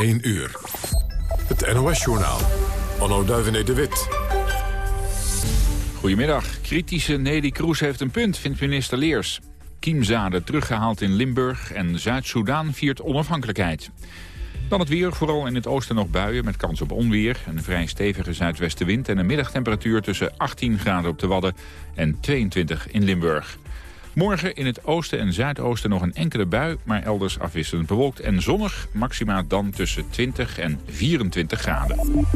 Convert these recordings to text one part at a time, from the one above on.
1 uur. Het NOS-journaal. Anno Duivenet de Wit. Goedemiddag. Kritische Nelly Kroes heeft een punt, vindt minister Leers. Kiemzade teruggehaald in Limburg en Zuid-Soedan viert onafhankelijkheid. Dan het weer, vooral in het oosten nog buien met kans op onweer. Een vrij stevige zuidwestenwind en een middagtemperatuur tussen 18 graden op de Wadden en 22 in Limburg. Morgen in het oosten en zuidoosten nog een enkele bui, maar elders afwisselend bewolkt en zonnig. Maxima dan tussen 20 en 24 graden.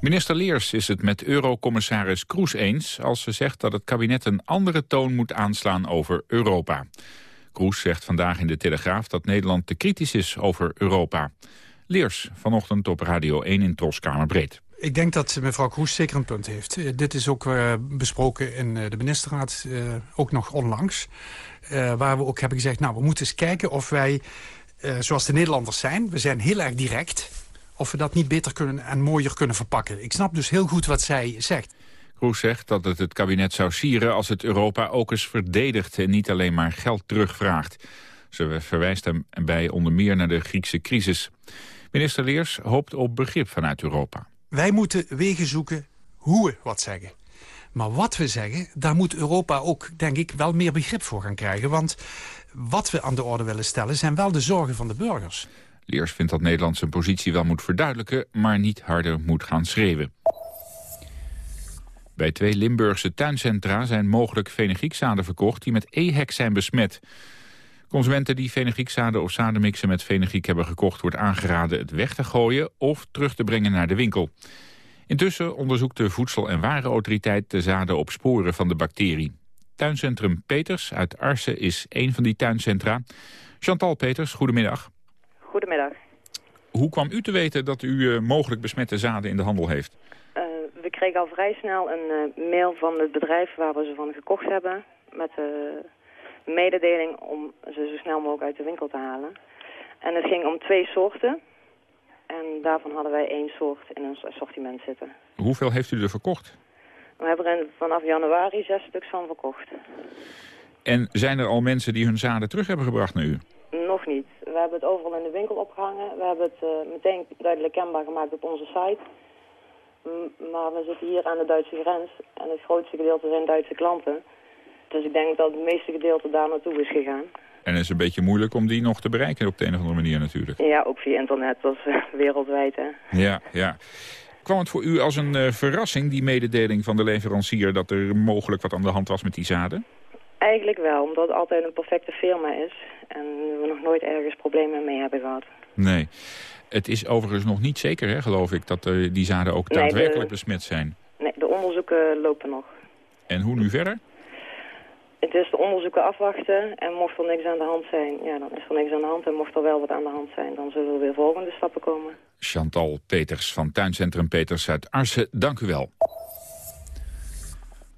Minister Leers is het met eurocommissaris Kroes eens... als ze zegt dat het kabinet een andere toon moet aanslaan over Europa. Kroes zegt vandaag in de Telegraaf dat Nederland te kritisch is over Europa. Leers vanochtend op Radio 1 in Troskamerbreed. Ik denk dat mevrouw Kroes zeker een punt heeft. Uh, dit is ook uh, besproken in uh, de ministerraad, ook nog onlangs. waar we ook hebben gezegd, nou, we moeten eens kijken of wij, zoals de Nederlanders zijn... we zijn heel erg direct, of we dat niet beter kunnen en mooier kunnen verpakken. Ik snap dus heel goed wat zij zegt. Kroes zegt dat het het kabinet zou sieren als het Europa ook eens verdedigt... en niet alleen maar geld terugvraagt. Ze verwijst hem bij onder meer naar de Griekse crisis. Minister Leers hoopt op begrip vanuit Europa. Wij moeten wegen zoeken hoe we wat zeggen. Maar wat we zeggen, daar moet Europa ook, denk ik, wel meer begrip voor gaan krijgen. Want wat we aan de orde willen stellen zijn wel de zorgen van de burgers. Leers vindt dat Nederland zijn positie wel moet verduidelijken... maar niet harder moet gaan schreeuwen. Bij twee Limburgse tuincentra zijn mogelijk fenugriekzaden verkocht... die met EHEC zijn besmet. Consumenten die fenugriekzaden of zadenmixen met fenugriek hebben gekocht... wordt aangeraden het weg te gooien of terug te brengen naar de winkel. Intussen onderzoekt de Voedsel- en Warenautoriteit de zaden op sporen van de bacterie. Tuincentrum Peters uit Arsen is een van die tuincentra. Chantal Peters, goedemiddag. Goedemiddag. Hoe kwam u te weten dat u uh, mogelijk besmette zaden in de handel heeft? Uh, we kregen al vrij snel een uh, mail van het bedrijf waar we ze van gekocht hebben... met mededeling om ze zo snel mogelijk uit de winkel te halen. En het ging om twee soorten. En daarvan hadden wij één soort in ons assortiment zitten. Hoeveel heeft u er verkocht? We hebben er vanaf januari zes stuks van verkocht. En zijn er al mensen die hun zaden terug hebben gebracht naar u? Nog niet. We hebben het overal in de winkel opgehangen. We hebben het uh, meteen duidelijk kenbaar gemaakt op onze site. M maar we zitten hier aan de Duitse grens. En het grootste gedeelte zijn Duitse klanten. Dus ik denk dat het meeste gedeelte daar naartoe is gegaan. En het is een beetje moeilijk om die nog te bereiken op de een of andere manier natuurlijk. Ja, ook via internet, dat is uh, wereldwijd hè. Ja, ja. Kwam het voor u als een uh, verrassing, die mededeling van de leverancier... dat er mogelijk wat aan de hand was met die zaden? Eigenlijk wel, omdat het altijd een perfecte firma is. En we nog nooit ergens problemen mee hebben gehad. Nee. Het is overigens nog niet zeker, hè, geloof ik, dat uh, die zaden ook daadwerkelijk de, besmet zijn. Nee, de onderzoeken lopen nog. En hoe nu verder? Het is de onderzoeken afwachten en mocht er niks aan de hand zijn, ja, dan is er niks aan de hand. En mocht er wel wat aan de hand zijn, dan zullen er weer volgende stappen komen. Chantal Peters van Tuincentrum Peters uit Arsen, dank u wel.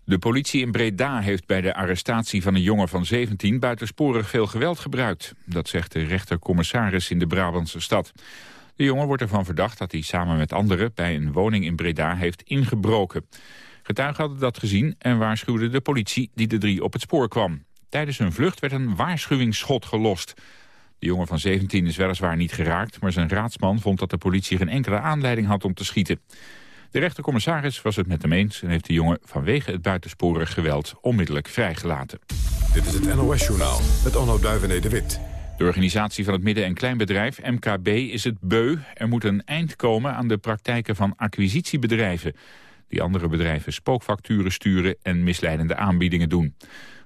De politie in Breda heeft bij de arrestatie van een jongen van 17 buitensporig veel geweld gebruikt. Dat zegt de rechtercommissaris in de Brabantse stad. De jongen wordt ervan verdacht dat hij samen met anderen bij een woning in Breda heeft ingebroken. Getuigen hadden dat gezien en waarschuwden de politie die de drie op het spoor kwam. Tijdens hun vlucht werd een waarschuwingsschot gelost. De jongen van 17 is weliswaar niet geraakt, maar zijn raadsman vond dat de politie geen enkele aanleiding had om te schieten. De rechtercommissaris was het met hem eens en heeft de jongen vanwege het buitensporig geweld onmiddellijk vrijgelaten. Dit is het NOS-journaal met Onno Duivené de Wit. De organisatie van het midden- en kleinbedrijf, MKB, is het beu. Er moet een eind komen aan de praktijken van acquisitiebedrijven die andere bedrijven spookfacturen sturen en misleidende aanbiedingen doen.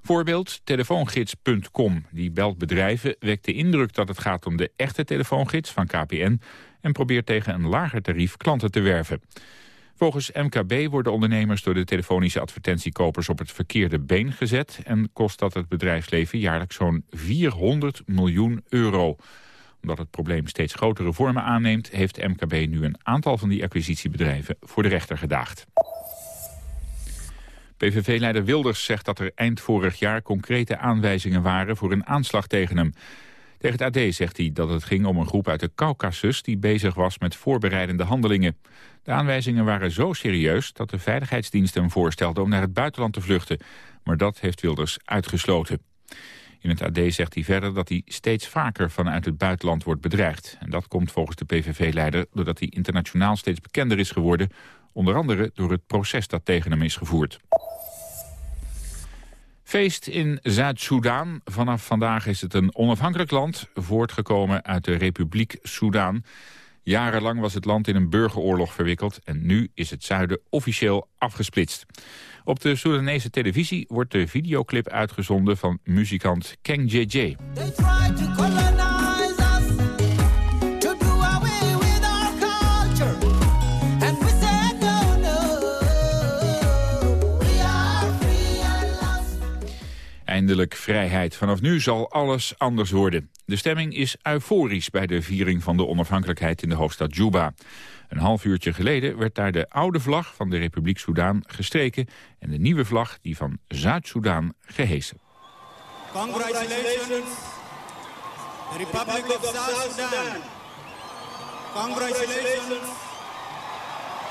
Voorbeeld telefoongids.com. Die belt bedrijven, wekt de indruk dat het gaat om de echte telefoongids van KPN... en probeert tegen een lager tarief klanten te werven. Volgens MKB worden ondernemers door de telefonische advertentiekopers op het verkeerde been gezet... en kost dat het bedrijfsleven jaarlijks zo'n 400 miljoen euro omdat het probleem steeds grotere vormen aanneemt... heeft MKB nu een aantal van die acquisitiebedrijven voor de rechter gedaagd. PVV-leider Wilders zegt dat er eind vorig jaar concrete aanwijzingen waren voor een aanslag tegen hem. Tegen het AD zegt hij dat het ging om een groep uit de Caucasus die bezig was met voorbereidende handelingen. De aanwijzingen waren zo serieus dat de veiligheidsdienst hem voorstelde om naar het buitenland te vluchten. Maar dat heeft Wilders uitgesloten. In het AD zegt hij verder dat hij steeds vaker vanuit het buitenland wordt bedreigd. En dat komt volgens de PVV-leider doordat hij internationaal steeds bekender is geworden... onder andere door het proces dat tegen hem is gevoerd. Feest in Zuid-Soedan. Vanaf vandaag is het een onafhankelijk land, voortgekomen uit de Republiek Soedan. Jarenlang was het land in een burgeroorlog verwikkeld en nu is het zuiden officieel afgesplitst. Op de Soedanese televisie wordt de videoclip uitgezonden van muzikant Keng JJ. Eindelijk vrijheid. Vanaf nu zal alles anders worden. De stemming is euforisch bij de viering van de onafhankelijkheid in de hoofdstad Juba. Een half uurtje geleden werd daar de oude vlag van de Republiek Soudaan gestreken... en de nieuwe vlag, die van Zuid-Soedan, gehesen. Congratulations, the Republic of South Sudan. Congratulations,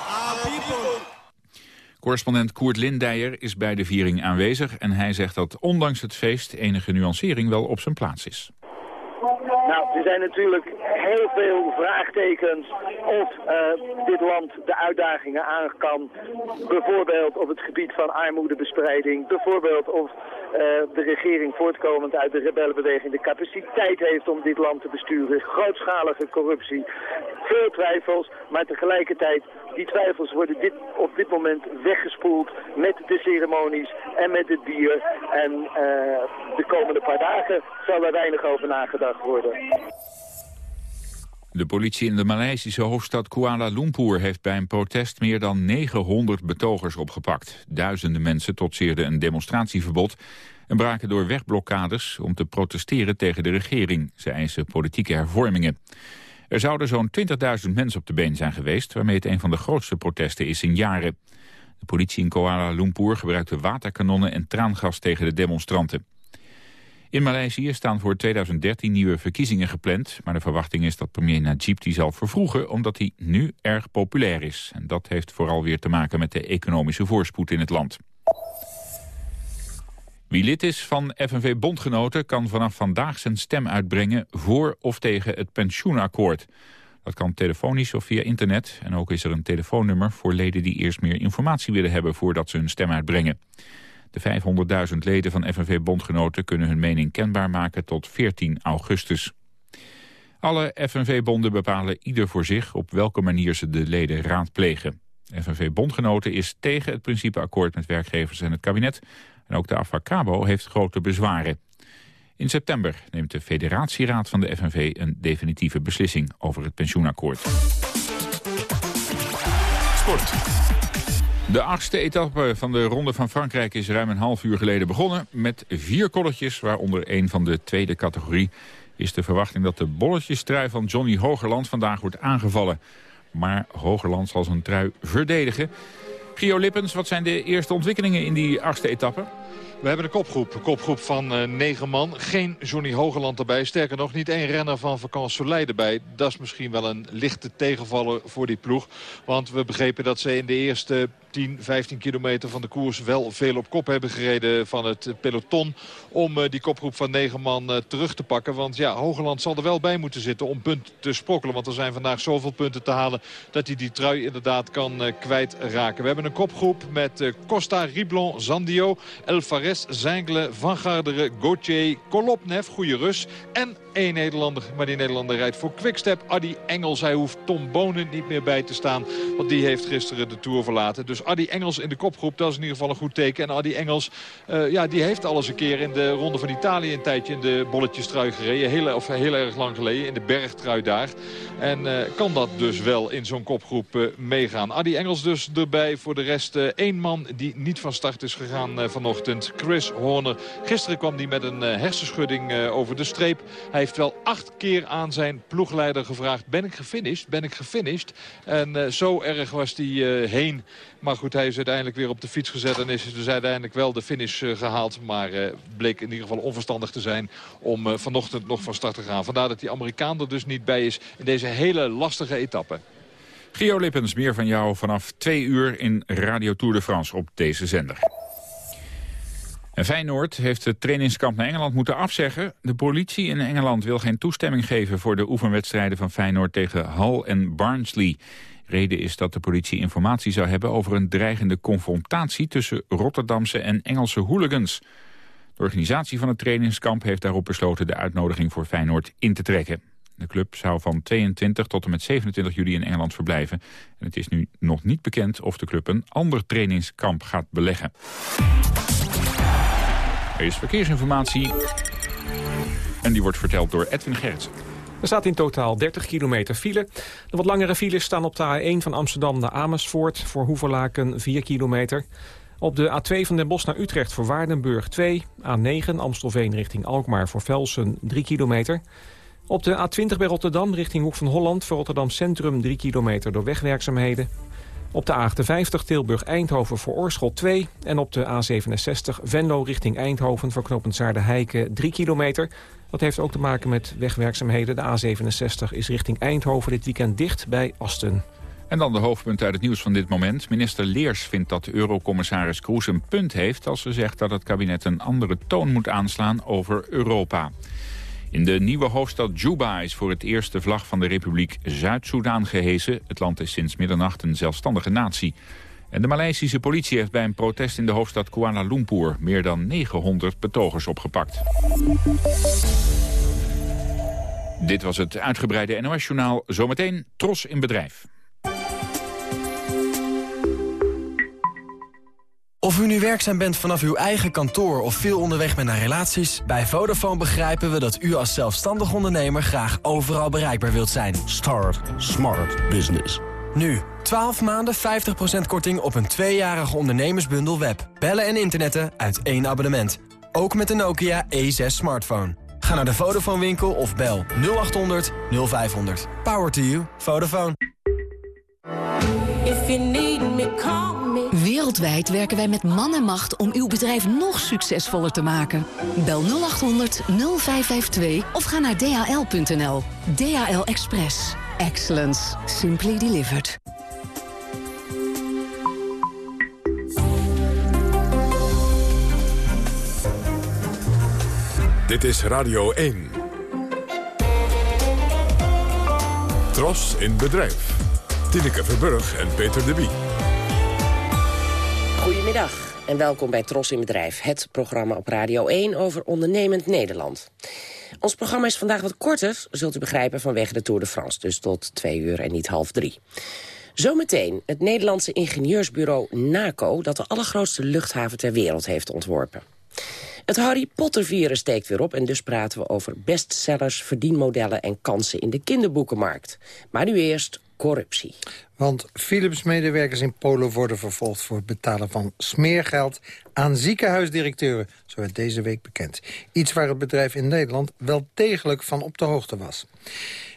our people. Correspondent Koert Lindijer is bij de viering aanwezig... en hij zegt dat ondanks het feest enige nuancering wel op zijn plaats is. Nou, er zijn natuurlijk heel veel vraagtekens of uh, dit land de uitdagingen aan kan. Bijvoorbeeld op het gebied van armoedebestrijding. Bijvoorbeeld of de regering voortkomend uit de rebellenbeweging de capaciteit heeft om dit land te besturen. Grootschalige corruptie. Veel twijfels, maar tegelijkertijd die twijfels worden dit, op dit moment weggespoeld met de ceremonies en met het bier. En uh, de komende paar dagen zal er weinig over nagedacht worden. De politie in de Maleisische hoofdstad Kuala Lumpur heeft bij een protest meer dan 900 betogers opgepakt. Duizenden mensen trotseerden een demonstratieverbod en braken door wegblokkades om te protesteren tegen de regering. Ze eisen politieke hervormingen. Er zouden zo'n 20.000 mensen op de been zijn geweest... waarmee het een van de grootste protesten is in jaren. De politie in Kuala Lumpur gebruikte waterkanonnen en traangas tegen de demonstranten. In Maleisië staan voor 2013 nieuwe verkiezingen gepland... maar de verwachting is dat premier Najib die zal vervroegen... omdat hij nu erg populair is. En dat heeft vooral weer te maken met de economische voorspoed in het land. Wie lid is van FNV Bondgenoten kan vanaf vandaag zijn stem uitbrengen... voor of tegen het pensioenakkoord. Dat kan telefonisch of via internet. En ook is er een telefoonnummer voor leden die eerst meer informatie willen hebben... voordat ze hun stem uitbrengen. De 500.000 leden van FNV Bondgenoten kunnen hun mening kenbaar maken tot 14 augustus. Alle FNV-bonden bepalen ieder voor zich op welke manier ze de leden raadplegen. FNV Bondgenoten is tegen het principeakkoord met werkgevers en het kabinet... En ook de Afracabo heeft grote bezwaren. In september neemt de federatieraad van de FNV een definitieve beslissing over het pensioenakkoord. Sport. De achtste etappe van de Ronde van Frankrijk is ruim een half uur geleden begonnen... met vier kolletjes, waaronder één van de tweede categorie... is de verwachting dat de bolletjestrui van Johnny Hogerland vandaag wordt aangevallen. Maar Hogerland zal zijn trui verdedigen. Gio Lippens, wat zijn de eerste ontwikkelingen in die achtste etappe? We hebben een kopgroep. Een kopgroep van uh, negen man. Geen Johnny Hogeland erbij. Sterker nog, niet één renner van Vakant Soleil erbij. Dat is misschien wel een lichte tegenvaller voor die ploeg. Want we begrepen dat ze in de eerste 10, 15 kilometer van de koers wel veel op kop hebben gereden van het peloton. Om uh, die kopgroep van negen man uh, terug te pakken. Want ja, Hogeland zal er wel bij moeten zitten om punten te sprokkelen. Want er zijn vandaag zoveel punten te halen dat hij die trui inderdaad kan kwijtraken. We hebben een kopgroep met Costa, Riblon, Zandio, El Fares, Zengle, Van Garderen, Gauthier, Kolopnev, goede Rus. En één Nederlander, maar die Nederlander rijdt voor Quickstep. Adi Engels, hij hoeft Tom Bonen niet meer bij te staan. Want die heeft gisteren de Tour verlaten. Dus Adi Engels in de kopgroep, dat is in ieder geval een goed teken. En Adi Engels, uh, ja, die heeft alles een keer in de Ronde van Italië een tijdje in de bolletjestrui gereden. Heel, of heel erg lang geleden, in de bergtrui daar. En uh, kan dat dus wel in zo'n kopgroep uh, meegaan. Adi Engels dus erbij voor de rest één man die niet van start is gegaan vanochtend. Chris Horner. Gisteren kwam hij met een hersenschudding over de streep. Heeft wel acht keer aan zijn ploegleider gevraagd... ben ik gefinished? Ben ik gefinished? En zo erg was hij heen. Maar goed, hij is uiteindelijk weer op de fiets gezet en is dus uiteindelijk wel de finish uh, gehaald. Maar bleek in ieder geval onverstandig te zijn om vanochtend nog van start te gaan. Vandaar dat die Amerikaan er dus niet bij is in deze hele lastige etappe. Gio Lippens, meer van jou vanaf twee uur in Radio Tour de France op deze zender. En Feyenoord heeft het trainingskamp naar Engeland moeten afzeggen. De politie in Engeland wil geen toestemming geven voor de oefenwedstrijden van Feyenoord tegen Hull en Barnsley. Reden is dat de politie informatie zou hebben over een dreigende confrontatie tussen Rotterdamse en Engelse hooligans. De organisatie van het trainingskamp heeft daarop besloten de uitnodiging voor Feyenoord in te trekken. De club zou van 22 tot en met 27 juli in Engeland verblijven. En het is nu nog niet bekend of de club een ander trainingskamp gaat beleggen. Er is verkeersinformatie en die wordt verteld door Edwin Gerritsen. Er staat in totaal 30 kilometer file. De wat langere files staan op de A1 van Amsterdam naar Amersfoort... voor Hoeverlaken 4 kilometer. Op de A2 van Den Bosch naar Utrecht voor Waardenburg 2. A9 Amstelveen richting Alkmaar voor Velsen 3 kilometer. Op de A20 bij Rotterdam richting Hoek van Holland... voor Rotterdam Centrum 3 kilometer door wegwerkzaamheden. Op de A58 Tilburg-Eindhoven voor Oorschot 2. En op de A67 Venlo richting Eindhoven voor knooppunt Heiken 3 kilometer. Dat heeft ook te maken met wegwerkzaamheden. De A67 is richting Eindhoven dit weekend dicht bij Asten. En dan de hoofdpunten uit het nieuws van dit moment. Minister Leers vindt dat eurocommissaris Kroes een punt heeft... als ze zegt dat het kabinet een andere toon moet aanslaan over Europa. In de nieuwe hoofdstad Juba is voor het eerst de vlag van de Republiek Zuid-Soedan gehesen. Het land is sinds middernacht een zelfstandige natie. En de Maleisische politie heeft bij een protest in de hoofdstad Kuala Lumpur... meer dan 900 betogers opgepakt. Dit was het uitgebreide NOS-journaal. Zometeen Tros in Bedrijf. Of u nu werkzaam bent vanaf uw eigen kantoor of veel onderweg bent naar relaties... bij Vodafone begrijpen we dat u als zelfstandig ondernemer graag overal bereikbaar wilt zijn. Start Smart Business. Nu, 12 maanden 50% korting op een tweejarige ondernemersbundel web. Bellen en internetten uit één abonnement. Ook met de Nokia E6 smartphone. Ga naar de Vodafone winkel of bel 0800 0500. Power to you. Vodafone. Wereldwijd werken wij met man en macht om uw bedrijf nog succesvoller te maken. Bel 0800 0552 of ga naar dhl.nl. DHL Express. Excellence. Simply delivered. Dit is Radio 1. Tros in bedrijf. Tineke Verburg en Peter de Bie. Goedemiddag en welkom bij Tros in Bedrijf, het programma op Radio 1 over ondernemend Nederland. Ons programma is vandaag wat korter, zult u begrijpen, vanwege de Tour de France. Dus tot twee uur en niet half drie. Zometeen het Nederlandse ingenieursbureau NACO... dat de allergrootste luchthaven ter wereld heeft ontworpen. Het Harry Potter-virus steekt weer op... en dus praten we over bestsellers, verdienmodellen en kansen in de kinderboekenmarkt. Maar nu eerst corruptie. Want Philips-medewerkers in Polen worden vervolgd... voor het betalen van smeergeld aan ziekenhuisdirecteuren. Zo werd deze week bekend. Iets waar het bedrijf in Nederland wel degelijk van op de hoogte was.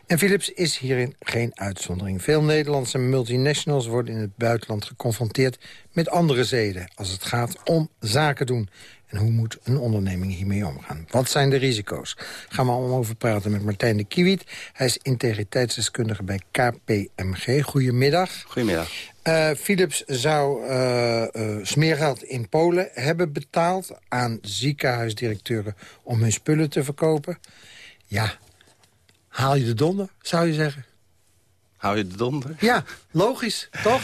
En Philips is hierin geen uitzondering. Veel Nederlandse multinationals worden in het buitenland geconfronteerd met andere zeden... als het gaat om zaken doen. En hoe moet een onderneming hiermee omgaan? Wat zijn de risico's? Gaan we allemaal over praten met Martijn de Kiewiet. Hij is integriteitsdeskundige bij KPMG. Goedemiddag. Goedemiddag. Uh, Philips zou uh, uh, smeergeld in Polen hebben betaald... aan ziekenhuisdirecteuren om hun spullen te verkopen. Ja, haal je de donder, zou je zeggen. Haal je de donder? Ja, logisch, toch?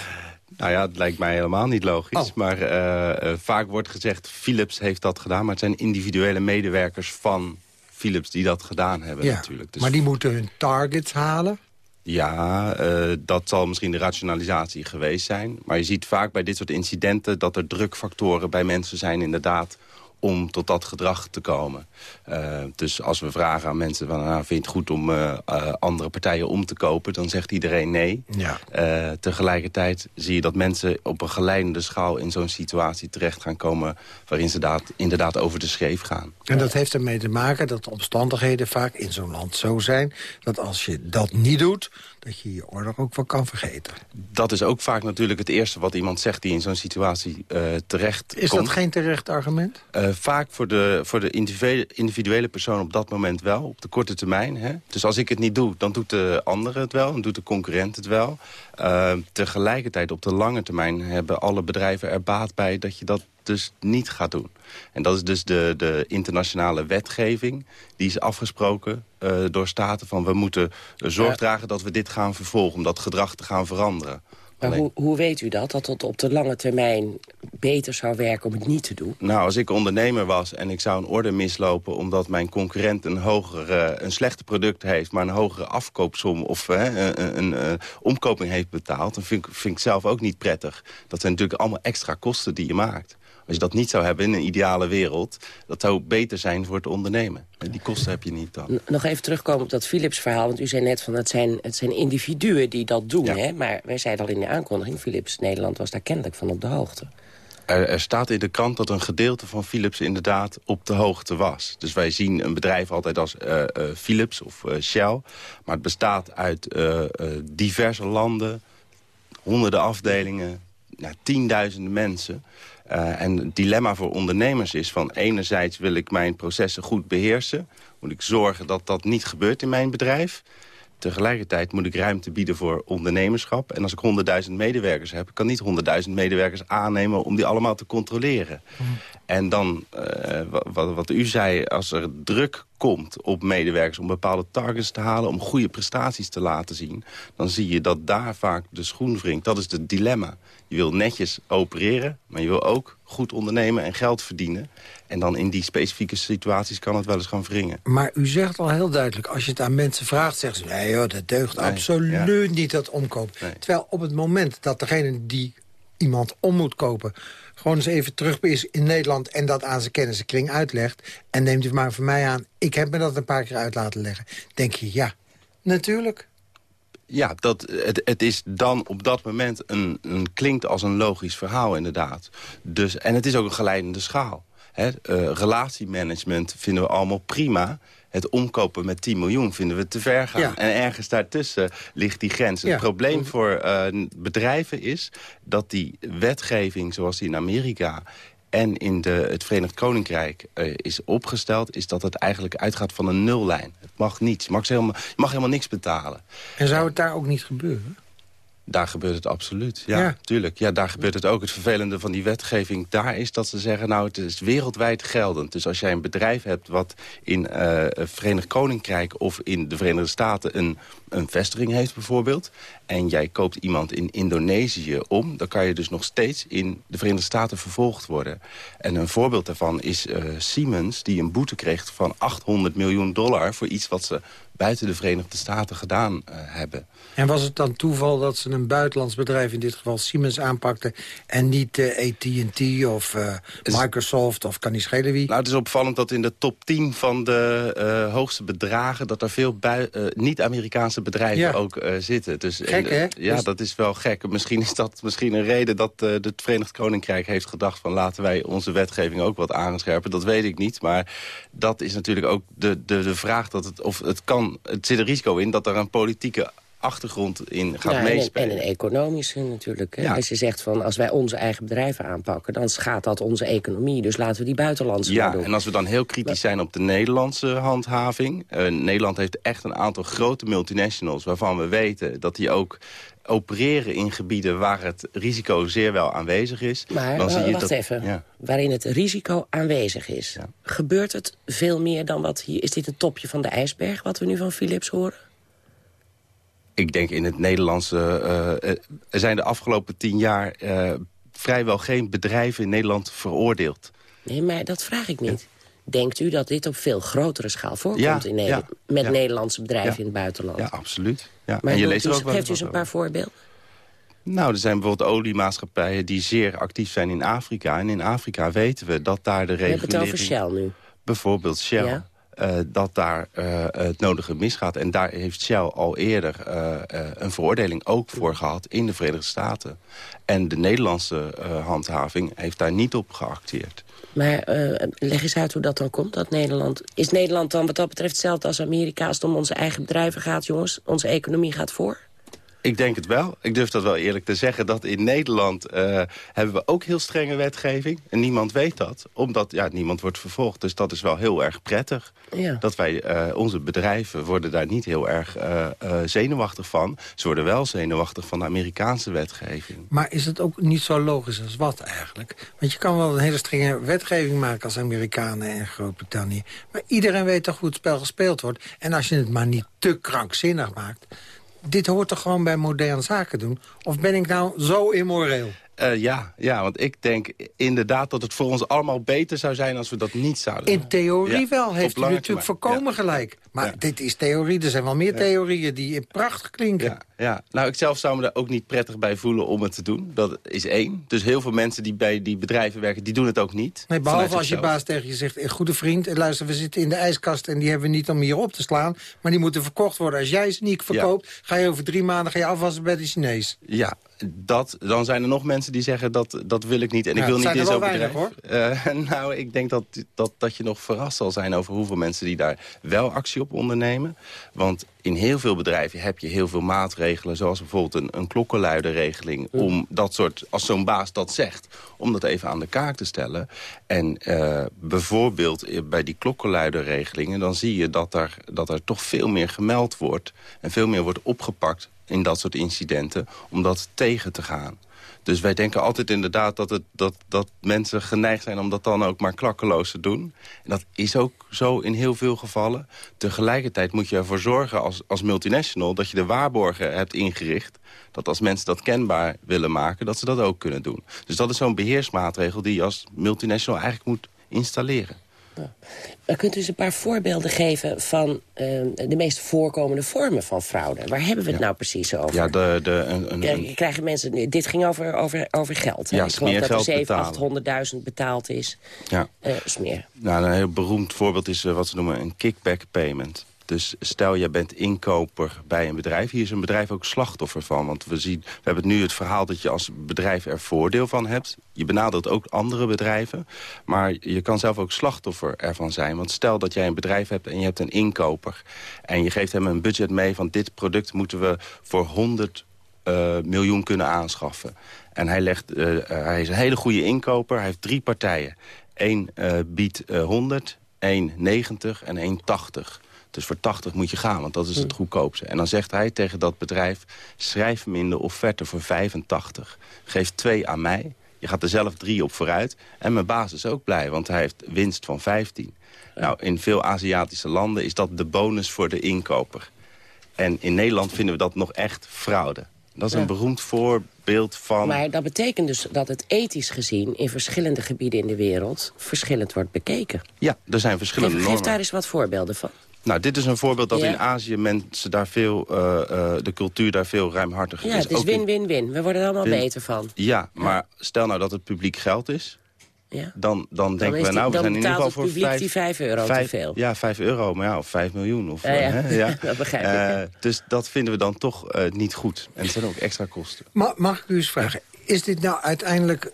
Nou ja, het lijkt mij helemaal niet logisch. Oh. Maar uh, uh, vaak wordt gezegd, Philips heeft dat gedaan. Maar het zijn individuele medewerkers van Philips die dat gedaan hebben ja, natuurlijk. Dus maar die moeten hun targets halen? Ja, uh, dat zal misschien de rationalisatie geweest zijn. Maar je ziet vaak bij dit soort incidenten... dat er drukfactoren bij mensen zijn inderdaad om tot dat gedrag te komen. Uh, dus als we vragen aan mensen, van, nou, vind je het goed om uh, uh, andere partijen om te kopen? Dan zegt iedereen nee. Ja. tegelijkertijd zie je dat mensen op een geleidende schaal in zo'n situatie terecht gaan komen... waarin ze inderdaad, inderdaad over de scheef gaan. En dat heeft ermee te maken dat de omstandigheden vaak in zo'n land zo zijn... dat als je dat niet doet, dat je je order ook wel kan vergeten. Dat is ook vaak natuurlijk het eerste wat iemand zegt die in zo'n situatie terecht Is komt. dat geen terecht argument? vaak voor de, voor de individuele, individuele persoon op dat moment wel, op de korte termijn. Hè? Dus als ik het niet doe, dan doet de andere het wel, dan doet de concurrent het wel. Uh, tegelijkertijd op de lange termijn hebben alle bedrijven er baat bij dat je dat dus niet gaat doen. En dat is dus de, de internationale wetgeving. Die is afgesproken uh, door staten van we moeten zorg dragen dat we dit gaan vervolgen. Om dat gedrag te gaan veranderen. Maar hoe, hoe weet u dat? Dat het op de lange termijn beter zou werken om het niet te doen? Nou, als ik ondernemer was en ik zou een orde mislopen... omdat mijn concurrent een, hogere, een slechte product heeft... maar een hogere afkoopsom of een, een, een, omkoping heeft betaald... dan vind ik, vind ik zelf ook niet prettig. Dat zijn natuurlijk allemaal extra kosten die je maakt. Als je dat niet zou hebben in een ideale wereld... dat zou beter zijn voor het ondernemen. Die kosten heb je niet dan. Nog even terugkomen op dat Philips-verhaal. Want u zei net van het zijn, het zijn individuen die dat doen. Hè? Maar wij zeiden al in de aankondiging... Philips Nederland was daar kennelijk van op de hoogte. Er, er, staat in de krant dat een gedeelte van Philips inderdaad op de hoogte was. Dus wij zien een bedrijf altijd als uh, uh, Philips of uh, Shell. Maar het bestaat uit diverse landen, honderden afdelingen, nou, tienduizenden mensen... Uh, en het dilemma voor ondernemers is van... enerzijds wil ik mijn processen goed beheersen. Moet ik zorgen dat dat niet gebeurt in mijn bedrijf. Tegelijkertijd moet ik ruimte bieden voor ondernemerschap. En als ik 100.000 medewerkers heb... kan niet 100.000 medewerkers aannemen om die allemaal te controleren. Mm. En dan, uh, wat, wat, u zei, als er druk komt op medewerkers... om bepaalde targets te halen, om goede prestaties te laten zien... dan zie je dat daar vaak de schoen wringt. Dat is het dilemma. Je wil netjes opereren, maar je wil ook goed ondernemen en geld verdienen. En dan in die specifieke situaties kan het wel eens gaan wringen. Maar u zegt al heel duidelijk, als je het aan mensen vraagt... zeggen ze, nee joh, dat deugt absoluut niet, dat omkopen. Terwijl op het moment dat degene die iemand om moet kopen... gewoon eens even terug is in Nederland en dat aan zijn kennissenkring uitlegt... en neemt u maar voor mij aan, ik heb me dat een paar keer uit laten leggen... denk je, ja, natuurlijk. Ja, dat, het, het is dan op dat moment een, een, klinkt als een logisch verhaal inderdaad. Dus, en het is ook een geleidende schaal. Hè? Uh, relatiemanagement vinden we allemaal prima. Het omkopen met 10 miljoen vinden we te ver gaan. En ergens daartussen ligt die grens. Het probleem voor uh, bedrijven is dat die wetgeving zoals die in Amerika en in de, het Verenigd Koninkrijk uh, is opgesteld... is dat het eigenlijk uitgaat van een nullijn. Het mag niets. Mag helemaal, je mag helemaal niks betalen. En zou het daar ook niet gebeuren? Daar gebeurt het absoluut, ja, ja, tuurlijk. Ja, daar gebeurt het ook. Het vervelende van die wetgeving daar is dat ze zeggen... nou, het is wereldwijd geldend. Dus als jij een bedrijf hebt wat in uh, het Verenigd Koninkrijk... of in de Verenigde Staten een, een vestiging heeft bijvoorbeeld... en jij koopt iemand in Indonesië om... dan kan je dus nog steeds in de Verenigde Staten vervolgd worden. En een voorbeeld daarvan is uh, Siemens... die een boete kreeg van 800 miljoen dollar... voor iets wat ze buiten de Verenigde Staten gedaan uh, hebben. En was het dan toeval dat ze een buitenlands bedrijf... in dit geval Siemens aanpakten... en niet uh, AT&T of uh, Microsoft of kan niet schelen wie? Nou, het is opvallend dat in de top 10 van de hoogste bedragen... dat er veel niet-Amerikaanse bedrijven ja. ook zitten. Dus, gek, hè? Ja, dus... dat is wel gek. Misschien is dat misschien een reden dat het Verenigd Koninkrijk heeft gedacht... van laten wij onze wetgeving ook wat aanscherpen. Dat weet ik niet, maar dat is natuurlijk ook de, de, de vraag... Dat het, of het kan het zit een risico in dat er een politieke achtergrond in gaat meespelen. En een economische natuurlijk. Ja. Als je zegt van als wij onze eigen bedrijven aanpakken... dan schaadt dat onze economie. Dus laten we die buitenlandse ja, doen. en als we dan heel kritisch zijn op de Nederlandse handhaving... Uh, Nederland heeft echt een aantal grote multinationals... waarvan we weten dat die ook opereren in gebieden waar het risico zeer wel aanwezig is. Maar dan zie je wacht dat, even, ja. waarin het risico aanwezig is. Ja. Gebeurt het veel meer dan wat hier... Is dit een topje van de ijsberg wat we nu van Philips horen? Ik denk in het Nederlandse... Uh, er zijn de afgelopen tien jaar uh, vrijwel geen bedrijven in Nederland veroordeeld. Nee, maar dat vraag ik niet. Denkt u dat dit op veel grotere schaal voorkomt in Nederland, met Nederlandse bedrijven in het buitenland? Ja, absoluut. Ja. Maar en je leest u, ook geeft u eens een paar voorbeelden? Nou, er zijn bijvoorbeeld oliemaatschappijen die zeer actief zijn in Afrika. En in Afrika weten we dat daar de regulering... We hebben het over Shell nu. Bijvoorbeeld Shell. Uh, dat daar uh, het nodige misgaat. En daar heeft Shell al eerder uh, een veroordeling ook voor gehad in de Verenigde Staten. En de Nederlandse handhaving heeft daar niet op geacteerd. Maar leg eens uit hoe dat dan komt, dat Nederland... Is Nederland dan wat dat betreft hetzelfde als Amerika... als het om onze eigen bedrijven gaat, jongens? Onze economie gaat voor? Ik denk het wel. Ik durf dat wel eerlijk te zeggen. Dat in Nederland uh, hebben we ook heel strenge wetgeving. En niemand weet dat. Omdat ja, niemand wordt vervolgd. Dus dat is wel heel erg prettig. Ja. Dat wij, uh, onze bedrijven worden daar niet heel erg uh, zenuwachtig van. Ze worden wel zenuwachtig van de Amerikaanse wetgeving. Maar is het ook niet zo logisch als wat eigenlijk? Want je kan wel een hele strenge wetgeving maken als Amerikanen en Groot-Brittannië. Maar iedereen weet toch hoe het spel gespeeld wordt. En als je het maar niet te krankzinnig maakt dit hoort toch gewoon bij moderne zaken doen? Of ben ik nou zo immoreel? Uh, ja, ja, want ik denk inderdaad dat het voor ons allemaal beter zou zijn als we dat niet zouden In theorie wel, heeft u natuurlijk voorkomen gelijk. Maar dit is theorie, er zijn wel meer theorieën die prachtig klinken. Ja, nou ik zelf zou me daar ook niet prettig bij voelen om het te doen. Dat is één. Dus heel veel mensen die bij die bedrijven werken, die doen het ook niet. Nee, behalve als je baas tegen je zegt, eh, goede vriend, eh, luister, we zitten in de ijskast en die hebben we niet om hier op te slaan. Maar die moeten verkocht worden. Als jij ze niet verkoopt, ga je over drie maanden ga je afwassen bij de Chinees. Ja, dat, dan zijn er nog mensen die zeggen dat, dat wil ik niet. En ik wil niet in zo'n bedrijf. Hoor. Uh, nou, ik denk dat, dat, dat je nog verrast zal zijn over hoeveel mensen die daar wel actie op ondernemen. Want in heel veel bedrijven heb je heel veel maatregelen... zoals bijvoorbeeld een, een klokkenluiderregeling... om dat soort, als zo'n baas dat zegt, om dat even aan de kaak te stellen. En uh, bijvoorbeeld bij die klokkenluiderregelingen... dan zie je dat er, dat er toch veel meer gemeld wordt... en veel meer wordt opgepakt in dat soort incidenten om dat tegen te gaan. Dus wij denken altijd inderdaad dat, het, dat, dat mensen geneigd zijn... om dat dan ook maar klakkeloos te doen. En dat is ook zo in heel veel gevallen. Tegelijkertijd moet je ervoor zorgen als, als multinational... dat je de waarborgen hebt ingericht... dat als mensen dat kenbaar willen maken, dat ze dat ook kunnen doen. Dus dat is zo'n beheersmaatregel die je als multinational eigenlijk moet installeren. Ja. Kunt u eens een paar voorbeelden geven van uh, de meest voorkomende vormen van fraude? Waar hebben we het nou precies over? Ja, de, de, een, een, Krijgen mensen, dit ging over, over, over geld. Ja, Ik geloof dat er 700.000, 800.000 betaald is. Ja. Uh, smeer. Nou, een heel beroemd voorbeeld is uh, wat ze noemen een kickback payment. Dus stel, je bent inkoper bij een bedrijf. Hier is een bedrijf ook slachtoffer van. Want we, zien, we hebben nu het verhaal dat je als bedrijf er voordeel van hebt. Je benadert ook andere bedrijven. Maar je kan zelf ook slachtoffer ervan zijn. Want stel dat jij een bedrijf hebt en je hebt een inkoper. En je geeft hem een budget mee van dit product moeten we voor 100 uh, miljoen kunnen aanschaffen. En hij, legt, uh, hij is een hele goede inkoper. Hij heeft drie partijen. Eén biedt 100, één 90 en één 80. Dus voor 80 moet je gaan, want dat is het goedkoopste. En dan zegt hij tegen dat bedrijf... schrijf hem in de offerte voor 85. Geef twee aan mij. Je gaat er zelf drie op vooruit. En mijn baas is ook blij, want hij heeft winst van 15. Nou, in veel Aziatische landen is dat de bonus voor de inkoper. En in Nederland vinden we dat nog echt fraude. Dat is een beroemd voorbeeld van... Maar dat betekent dus dat het ethisch gezien... in verschillende gebieden in de wereld verschillend wordt bekeken. Ja, er zijn verschillende geef, normen. Geef daar eens wat voorbeelden van. Nou, dit is een voorbeeld dat ja. in Azië mensen daar veel, uh, uh, de cultuur daar veel ruimhartiger ja, is. Ja, het is win-win-win. We worden er allemaal win. beter van. Ja, maar ja. stel nou dat het publiek geld is. Ja. Dan, dan, denken we, nou, we zijn in ieder geval voor vijf, die 5 euro vijf, te veel. Ja, 5 euro, maar ja, of 5 miljoen. Of, ja, ja. Uh, ja. dat begrijp ik. Ja. Dus dat vinden we dan toch niet goed. En het zijn ook extra kosten. Maar mag ik u eens vragen, is dit nou uiteindelijk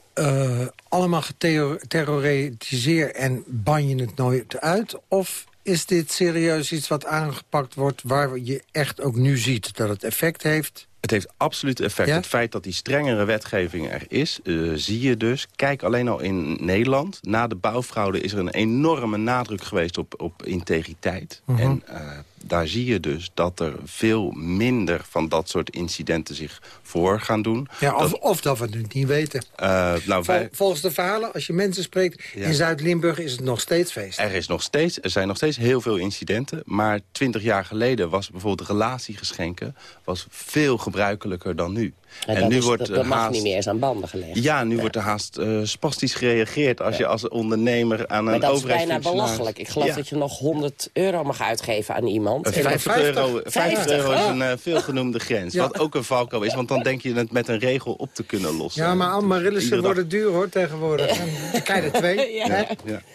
allemaal geterroriseerd en ban je het nooit uit? Of is dit serieus iets wat aangepakt wordt... waar je echt ook nu ziet dat het effect heeft? Het heeft absoluut effect. Ja? Het feit dat die strengere wetgeving er is, uh, zie je dus. Kijk alleen al in Nederland. Na de bouwfraude is er een enorme nadruk geweest op, op integriteit. Mhm. Uh -huh. En uh, daar zie je dus dat er veel minder van dat soort incidenten zich voor gaan doen. Ja, of dat, of dat we het niet weten. Uh, nou, Vol, wij, volgens de verhalen, als je mensen spreekt ja. in Zuid-Limburg... is het nog steeds feest. Er, is nog steeds, er zijn nog steeds heel veel incidenten. Maar twintig jaar geleden was bijvoorbeeld relatiegeschenken... was veel gebruikelijker dan nu. En, en nu is, wordt dat, dat mag haast, niet meer eens aan banden gelegd. Ja, nu ja. wordt er haast uh, spastisch gereageerd... als ja. je als ondernemer aan maar een dat is bijna belachelijk. Ik geloof dat je nog 100 euro mag uitgeven aan iemand. 50, euro, 50 euro is een uh, veelgenoemde grens. Wat ook een valkuil is, want dan denk je het met een regel op te kunnen lossen. Ja, maar amaryllissen worden duur hoor tegenwoordig. Dan krijg je er twee.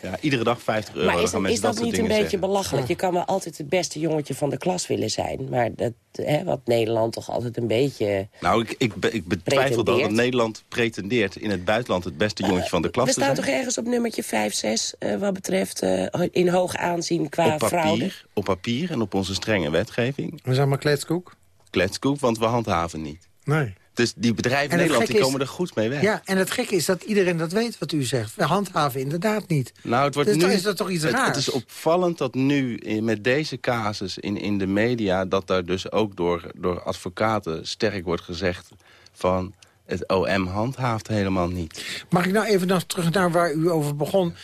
Ja. Iedere dag 50 euro. Maar is, gaan is dat, dat niet een beetje zeggen. belachelijk? Je kan wel altijd het beste jongetje van de klas willen zijn. Maar dat, hè, wat Nederland toch altijd een beetje Nou, ik, ik, ik betwijfel dat, dat Nederland pretendeert... in het buitenland het beste jongetje van de klas We te staan zijn. toch ergens op nummertje 5, 6... Uh, wat betreft uh, in hoog aanzien qua op papier, fraude? Op papier en op onze strenge wetgeving. We zijn maar kletskoek. kletskoek, want we handhaven niet. Nee. Dus die bedrijven in Nederland die komen is- er goed mee weg. Ja, en het gekke is dat iedereen dat weet wat u zegt. We handhaven inderdaad niet. Nou, het wordt Dus nu, dan is dat toch iets het, raars? Het is opvallend dat nu met deze casus in, in de media... dat daar dus ook door, door advocaten sterk wordt gezegd van... het OM handhaaft helemaal niet. Mag ik nou even nog terug naar waar u over begon?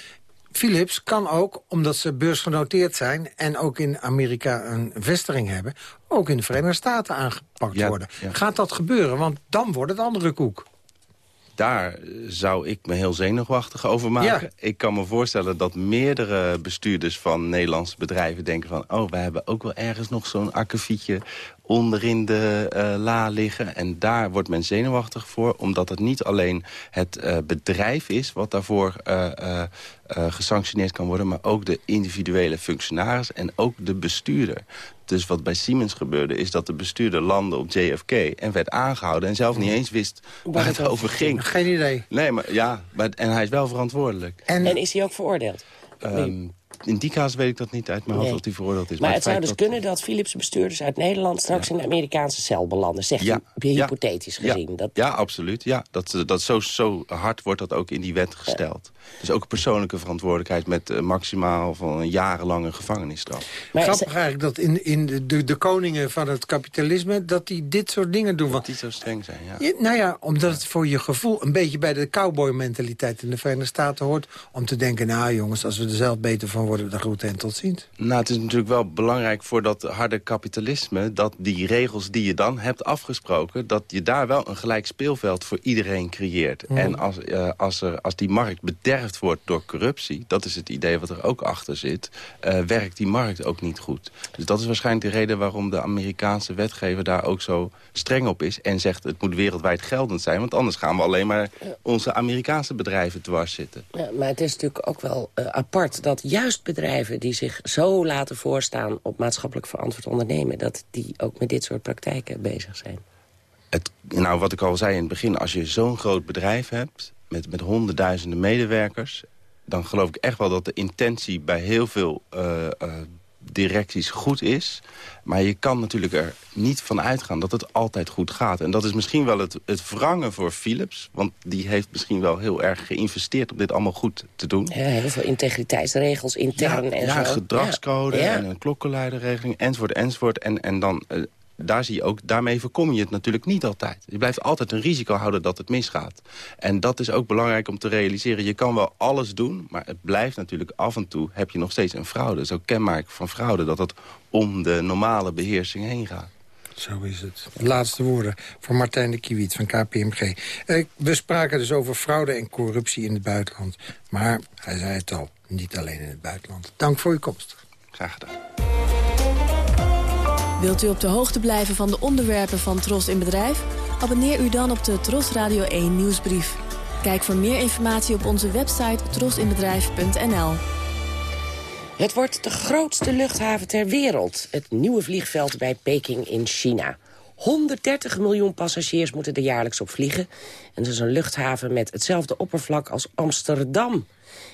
Philips kan ook, omdat ze beursgenoteerd zijn... en ook in Amerika een vestiging hebben... ook in de Verenigde Staten aangepakt Ja, worden. ja. Gaat dat gebeuren? Want dan wordt het andere koek. Daar eh, zou ik me heel zenuwachtig over maken. Ja. Ik kan me voorstellen dat meerdere bestuurders van Nederlandse bedrijven denken van... oh, we hebben ook wel ergens nog zo'n akkefietje onderin de eh, la liggen. En daar wordt men zenuwachtig voor, omdat het niet alleen het eh, bedrijf is... wat daarvoor eh, eh, eh, gesanctioneerd kan worden... maar ook de individuele functionaris en ook de bestuurder. Dus wat bij Siemens gebeurde is dat de bestuurder landde op JFK... en werd aangehouden en zelf niet eens wist waar het over ging. Geen idee. Nee, maar ja, maar, en hij is wel verantwoordelijk. En, En is hij ook veroordeeld? Ehm, in die casus weet ik dat niet uit mijn hoofd Nee. of hij veroordeeld is. Maar het zou dus dat- kunnen dat Philips bestuurders uit Nederland... straks in de Amerikaanse cel belanden. Zegt Ja, u ja, hypothetisch ja, gezien. Dat, Ja, absoluut. Ja, dat, dat zo, zo hard wordt dat ook in die wet gesteld. Dus ook persoonlijke verantwoordelijkheid met eh, maximaal van een jarenlange gevangenisstraf. maar Grappig eigenlijk dat in, in de, de, de koningen van het kapitalisme... dat die dit soort dingen doen. Want, Die zo streng zijn, ja. je- nou ja, omdat het voor je gevoel een beetje bij de cowboy-mentaliteit in de Verenigde Staten hoort... om te denken, nou jongens, als we er zelf beter van worden... dan groeten en tot ziens. Nou, het is natuurlijk wel belangrijk voor dat harde kapitalisme... dat die regels die je dan hebt afgesproken... dat je daar wel een gelijk speelveld voor iedereen creëert. En als, eh, als, er, als die markt wordt door corruptie... dat is het idee wat er ook achter zit... eh, werkt die markt ook niet goed. Dus dat is waarschijnlijk de reden waarom de Amerikaanse wetgever... daar ook zo streng op is en zegt... het moet wereldwijd geldend zijn... want anders gaan we alleen maar onze Amerikaanse bedrijven dwars zitten. Ja, maar het is natuurlijk ook wel eh, apart dat juist bedrijven die zich zo laten voorstaan op maatschappelijk verantwoord ondernemen, dat die ook met dit soort praktijken bezig zijn. het, nou, wat ik al zei in het begin, als je zo'n groot bedrijf hebt... Met, met honderdduizenden medewerkers... dan geloof ik echt wel dat de intentie bij heel veel eh, eh, directies goed is. Maar je kan natuurlijk er niet van uitgaan dat het altijd goed gaat. En dat is misschien wel het, het wrangen voor Philips. Want die heeft misschien wel heel erg geïnvesteerd om dit allemaal goed te doen. Ja, heel veel integriteitsregels intern ja, en ja, zo. gedragscode Ja. en een klokkenluiderregeling, enzovoort, enzovoort. En, en dan, eh, daar zie je ook, daarmee voorkom je het natuurlijk niet altijd. Je blijft altijd een risico houden dat het misgaat. En dat is ook belangrijk om te realiseren. Je kan wel alles doen, maar het blijft natuurlijk af en toe... heb je nog steeds een fraude. Ook kenmerk van fraude, dat het om de normale beheersing heen gaat. Zo is het. Laatste woorden voor Martijn de Kiewiet van KPMG. Eh, we spraken dus over fraude en corruptie in het buitenland. Maar hij zei het al, niet alleen in het buitenland. Dank voor uw komst. Graag gedaan. Wilt u op de hoogte blijven van de onderwerpen van Tros in Bedrijf? Abonneer u dan op de Tros Radio 1 nieuwsbrief. Kijk voor meer informatie op onze website trosinbedrijf.nl. Het wordt de grootste luchthaven ter wereld. Het nieuwe vliegveld bij Peking in China. 130 miljoen passagiers moeten er jaarlijks op vliegen. En dat is een luchthaven met hetzelfde oppervlak als Amsterdam.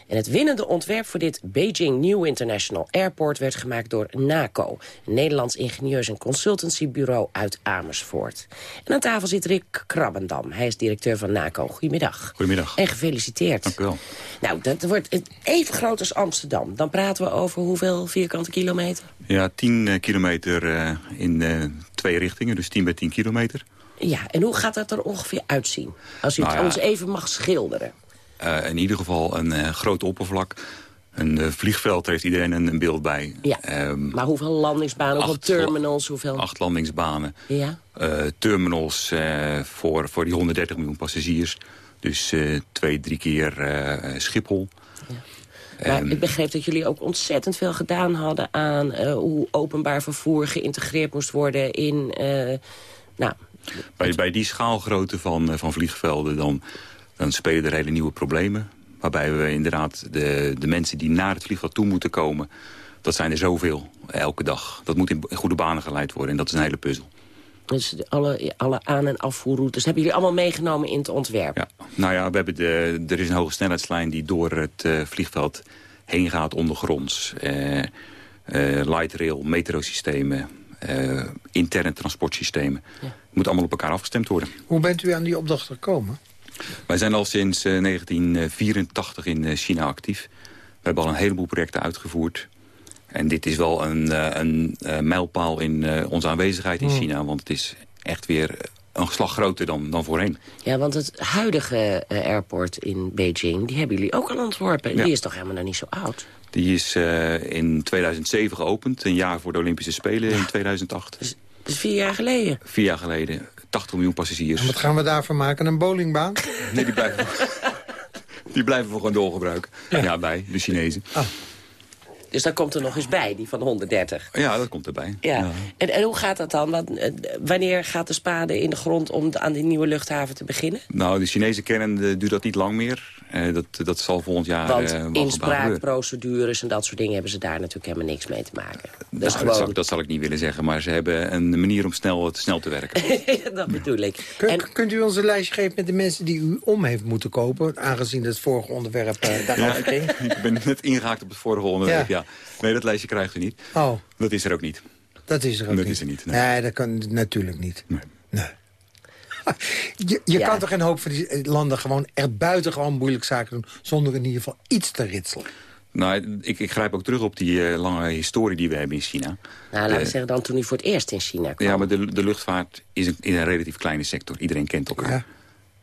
En het winnende ontwerp voor dit Beijing New International Airport... werd gemaakt door NACO, een Nederlands ingenieurs- en consultancybureau uit Amersfoort. En aan tafel zit Rick Krabbendam. Hij is directeur van NACO. Goedemiddag. Goedemiddag. En gefeliciteerd. Dank u wel. Nou, dat wordt even groot als Amsterdam. Dan praten we over hoeveel vierkante kilometer? Ja, 10 eh, kilometer eh, in eh, twee richtingen, dus 10 bij 10 kilometer. Ja, en hoe gaat dat er ongeveer uitzien? Als u Nou het ja. ons even mag schilderen. Eh, in ieder geval een eh, groot oppervlak. Een eh, vliegveld, heeft iedereen een, een beeld bij. Ja, Ehm, maar hoeveel landingsbanen, hoeveel terminals, hoeveel... Acht landingsbanen. Ja, terminals voor, voor die 130 miljoen passagiers. Dus twee, drie keer Schiphol. maar Ehm, ik begreep dat jullie ook ontzettend veel gedaan hadden aan... hoe openbaar vervoer geïntegreerd moest worden in... nou, Bij, bij die schaalgrootte van, van vliegvelden dan, dan spelen er hele nieuwe problemen. Waarbij we inderdaad de, de mensen die naar het vliegveld toe moeten komen... dat zijn er zoveel elke dag. Dat moet in goede banen geleid worden en dat is een hele puzzel. dus alle, alle aan- en afvoerroutes hebben jullie allemaal meegenomen in het ontwerp. Ja. Nou ja, we hebben de, er is een hoge snelheidslijn die door het eh, vliegveld heen gaat ondergronds. Eh, eh, light rail, metrosystemen. uh, interne transportsystemen. Het moet allemaal op elkaar afgestemd worden. Hoe bent u aan die opdracht gekomen? Wij zijn al sinds 1984 in China actief. We hebben al een heleboel projecten uitgevoerd. En dit is wel een, een, een mijlpaal in onze aanwezigheid in hmm. China. Want het is echt weer een slag groter dan, dan voorheen. Ja, want het huidige airport in Beijing... die hebben jullie ook al ontworpen. Die is toch helemaal nog niet zo oud? Die is uh, in 2007 geopend, een jaar voor de Olympische Spelen in 2008. Dus, dus, vier jaar geleden? Vier jaar geleden, 80 miljoen passagiers. En wat gaan we daarvoor maken, een bowlingbaan? nee, die blijven, die blijven we gewoon doorgebruiken. Ja, ja bij de Chinezen. Ah. Dus daar komt er nog eens bij, die van 130. Ja, dat komt erbij. Ja. En, en hoe gaat dat dan? Eh, wanneer gaat de spade in de grond om aan die nieuwe luchthaven te beginnen? Nou, de Chinezen kennen duurt dat niet lang meer. Uh, dat, dat zal volgend jaar Want uh, inspraakprocedures en dat soort dingen... hebben ze daar natuurlijk helemaal niks mee te maken. Nou, gewoon... dat, zal, dat, zal, ik niet willen zeggen. Maar ze hebben een manier om snel, snel te werken. dat bedoel ik. en... Kunt u ons een lijstje geven met de mensen die u om heeft moeten kopen... aangezien het vorige onderwerp uh, daarover ging? ik ben net ingehaakt op het vorige onderwerp, ja. Nee, dat lijstje krijgt u niet. Oh. Dat is er ook niet. Dat is er ook dat niet? Is er niet nee. dat kan natuurlijk niet. Nee. nee. Je, je kan toch een hoop van die landen gewoon echt buitengewoon moeilijk zaken doen... zonder in ieder geval iets te ritselen? Nou, ik, ik grijp ook terug op die uh, lange historie die we hebben in China. Nou, laten we uh, zeggen dan toen u voor het eerst in China kwam. Ja, maar de, de luchtvaart is een, in een relatief kleine sector. Iedereen kent elkaar. Ja.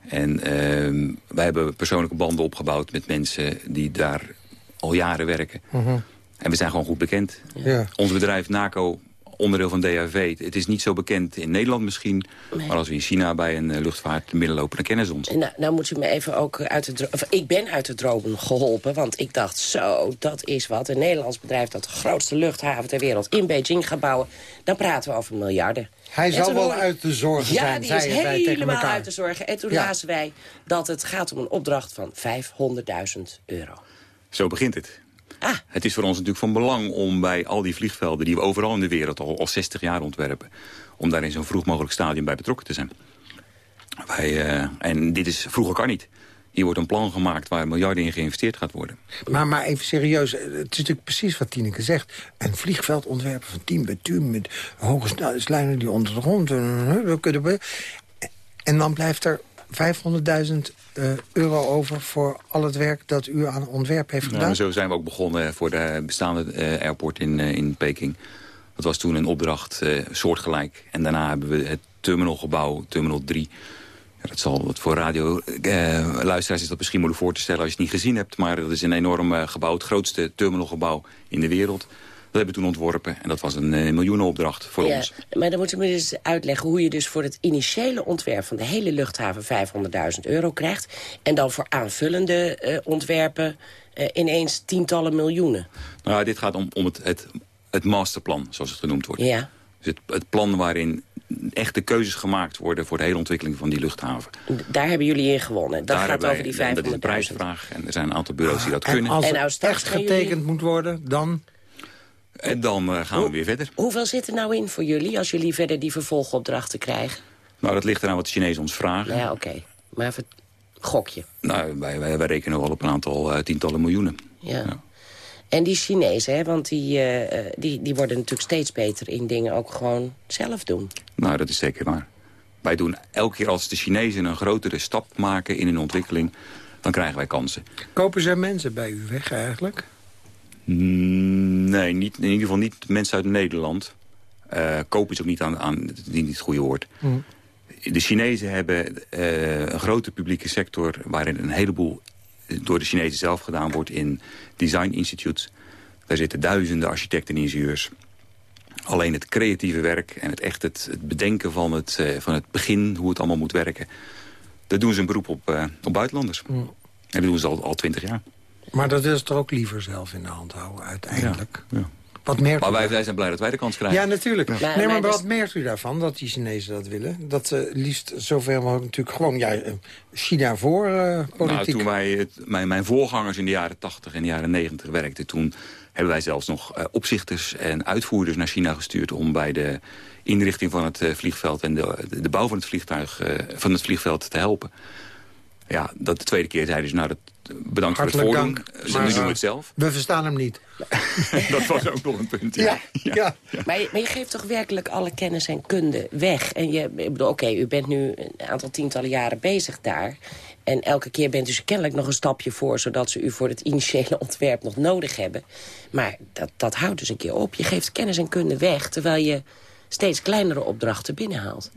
En uh, wij hebben persoonlijke banden opgebouwd met mensen die daar al jaren werken. -huh. En we zijn gewoon goed bekend. Ja. Ons bedrijf NACO, onderdeel van DHV. Het is niet zo bekend in Nederland misschien. Nee. Maar als we in China bij een uh, luchtvaart midden lopen, dan kennen ze ons. Nou, nou moet u me even ook uit de of, Ik ben uit de dromen geholpen, want ik dacht zo, dat is wat. Een Nederlands bedrijf dat de grootste luchthaven ter wereld in Beijing gaat bouwen. Dan praten we over miljarden. Hij zal wel uit de zorgen ja, zijn, die is helemaal uit de zorgen. En toen ja. lazen wij dat het gaat om een opdracht van 500.000 euro. Zo begint het. Ah. Het is voor ons natuurlijk van belang om bij al die vliegvelden... die we overal in de wereld al, al 60 jaar ontwerpen... om daar in zo'n vroeg mogelijk stadium bij betrokken te zijn. Wij, uh, en dit is vroeger kan niet. Hier wordt een plan gemaakt waar miljarden in geïnvesteerd gaat worden. Maar, maar even serieus, het is natuurlijk precies wat Tineke zegt. Een vliegveld ontwerpen van 10 bij 10 met hoge snelheidslijnen die onder de grond... En dan blijft er 500.000 uh, euro over voor al het werk dat u aan ontwerp heeft gedaan? Nou, zo zijn we ook begonnen voor de bestaande uh, airport in, uh, in Peking. Dat was toen een opdracht soortgelijk. En daarna hebben we het terminalgebouw, Terminal 3... Ja, dat zal wat voor radio-luisteraars is dat misschien moeilijk voor te stellen als je het niet gezien hebt. Maar dat is een enorm gebouw, het grootste terminalgebouw in de wereld. Dat hebben we toen ontworpen en dat was een uh, miljoenenopdracht voor ja, ons. Maar dan moeten we dus uitleggen hoe je dus voor het initiële ontwerp... van de hele luchthaven 500.000 euro krijgt... en dan voor aanvullende uh, ontwerpen uh, ineens tientallen miljoenen. Nou, dit gaat om, om het, het, het masterplan, zoals het genoemd wordt. Ja. Dus het, het plan waarin echte keuzes gemaakt worden... voor de hele ontwikkeling van die luchthaven. Daar hebben jullie in gewonnen. Dat Daar gaat over die 500.000. Dat is een prijsvraag en er zijn een aantal bureaus die dat en kunnen. Als het en nou echt getekend jullie... moet worden, dan... En dan uh, gaan Hoe, we weer verder. Hoeveel zit er nou in voor jullie als jullie verder die vervolgopdrachten krijgen? Nou, dat ligt eraan wat de Chinezen ons vragen. Ja, oké. Okay. Maar even gokje. Nou, wij, wij, wij rekenen wel op een aantal uh, tientallen miljoenen. Ja. ja. En die Chinezen, hè, want die, uh, die, die worden natuurlijk steeds beter in dingen ook gewoon zelf doen. Nou, dat is zeker waar. Wij doen elke keer als de Chinezen een grotere stap maken in hun ontwikkeling... dan krijgen wij kansen. Kopen ze mensen bij u weg eigenlijk? Nee, niet, in ieder geval niet mensen uit Nederland. Uh, kopen is ook niet aan, aan niet het goede woord. Mm. De Chinezen hebben uh, een grote publieke sector... waarin een heleboel door de Chinezen zelf gedaan wordt in design institutes. Daar zitten duizenden architecten en ingenieurs. Alleen het creatieve werk en het echt het, het bedenken van het, uh, van het begin... hoe het allemaal moet werken... daar doen ze een beroep op, op buitenlanders. Mm. En dat doen ze al twintig jaar. Maar dat is toch ook liever zelf in de hand houden, uiteindelijk. Ja, ja. Wat merkt maar wij, wij, zijn blij dat wij de kans krijgen. Ja, natuurlijk. Ja. Nee, maar, maar wat dus... merkt u daarvan, dat die Chinezen dat willen? Dat ze liefst zover mogelijk natuurlijk gewoon ja, China voor uh, politiek... Nou, toen wij, het, mijn, mijn voorgangers in de jaren 80 en de jaren 90 werkten... toen hebben wij zelfs nog uh, opzichters en uitvoerders naar China gestuurd... om bij de inrichting van het vliegveld en de, de, de bouw van het, vliegtuig, van het vliegveld te helpen. Ja, dat de tweede keer zeiden ze, nou, dat, bedankt Hartelijk voor het voordoen. dank. Maar- nu doen we het zelf. We verstaan hem niet. dat was ook nog een punt. Ja. Ja, Maar, je, maar je geeft toch werkelijk alle kennis en kunde weg? En je, ik bedoel, oké, u bent nu een aantal tientallen jaren bezig daar. En elke keer bent u ze kennelijk nog een stapje voor... zodat ze u voor het initiële ontwerp nog nodig hebben. Maar dat, dat houdt dus een keer op. Je geeft kennis en kunde weg... terwijl je steeds kleinere opdrachten binnenhaalt.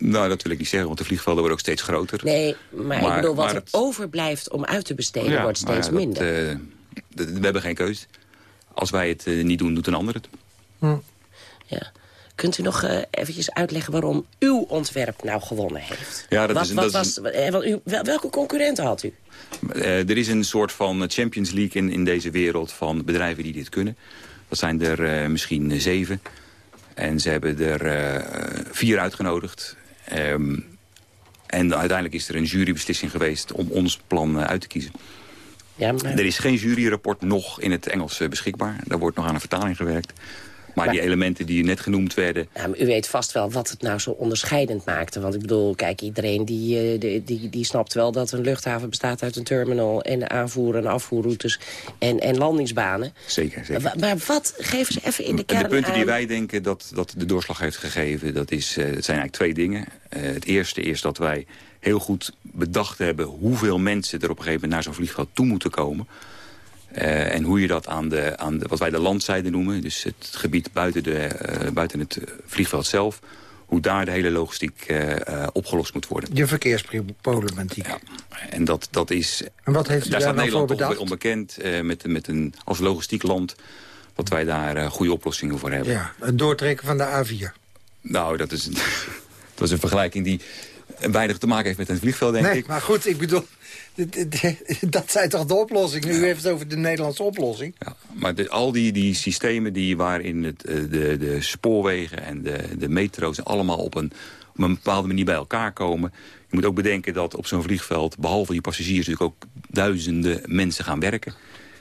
Nou, dat wil ik niet zeggen, want de vliegvelden worden ook steeds groter. Nee, maar, ik bedoel, wat maar er het- overblijft om uit te besteden... Ja, wordt nou steeds ja, dat, minder. eh, we hebben geen keus. Als wij het eh, niet doen, doet een ander het. Ja. Kunt u nog eh, eventjes uitleggen waarom uw ontwerp nou gewonnen heeft? Ja, dat wat, is- wat dat was, wel- welke concurrenten had u? Eh, er is een soort van Champions League in, in deze wereld van bedrijven die dit kunnen. Dat zijn er eh, misschien zeven. En ze hebben er eh, vier uitgenodigd. Ehm, en uiteindelijk is er een jurybeslissing geweest om ons plan eh, uit te kiezen. Ja, maar... Er is geen juryrapport nog in het Engels eh, beschikbaar. Daar wordt nog aan een vertaling gewerkt. Maar, Maar- die elementen die net genoemd werden... Ja, maar u weet vast wel wat het nou zo onderscheidend maakte. Want ik bedoel, kijk, iedereen die, eh, die, die, die snapt wel dat een luchthaven bestaat uit een terminal... en aanvoer- en afvoerroutes en, en landingsbanen. Zeker, zeker. Maar, maar wat, geven ze even in de En kern de punten die wij denken dat, dat de doorslag heeft gegeven... dat is, eh, het zijn eigenlijk twee dingen. Eh, het eerste is dat wij heel goed bedacht hebben... hoeveel mensen er op een gegeven moment naar zo'n vliegveld toe moeten komen. Eh, en hoe je dat aan, de, aan de, wat wij de landzijde noemen... dus het gebied buiten, de, eh, buiten het eh, vliegveld zelf... hoe daar de hele logistiek opgelost moet worden. Je verkeersproblematiek. En dat, dat is... En wat heeft u daar daar staat nou voor Nederland toch bedacht? onbekend met, met een, als logistiek land... dat wij daar goede oplossingen voor hebben. Ja, het doortrekken van de A4. Nou, dat is, een, dat is een vergelijking die weinig te maken heeft met een vliegveld, denk nee, ik. maar goed, ik bedoel... Dat zijn toch de oplossingen? U heeft het over de Nederlandse oplossing. Maar de, al die, die systemen die waarin het, eh, de, de spoorwegen en de, de metro's allemaal op een, op een bepaalde manier bij elkaar komen. Je moet ook bedenken dat op zo'n vliegveld, behalve die passagiers, natuurlijk ook duizenden mensen gaan werken.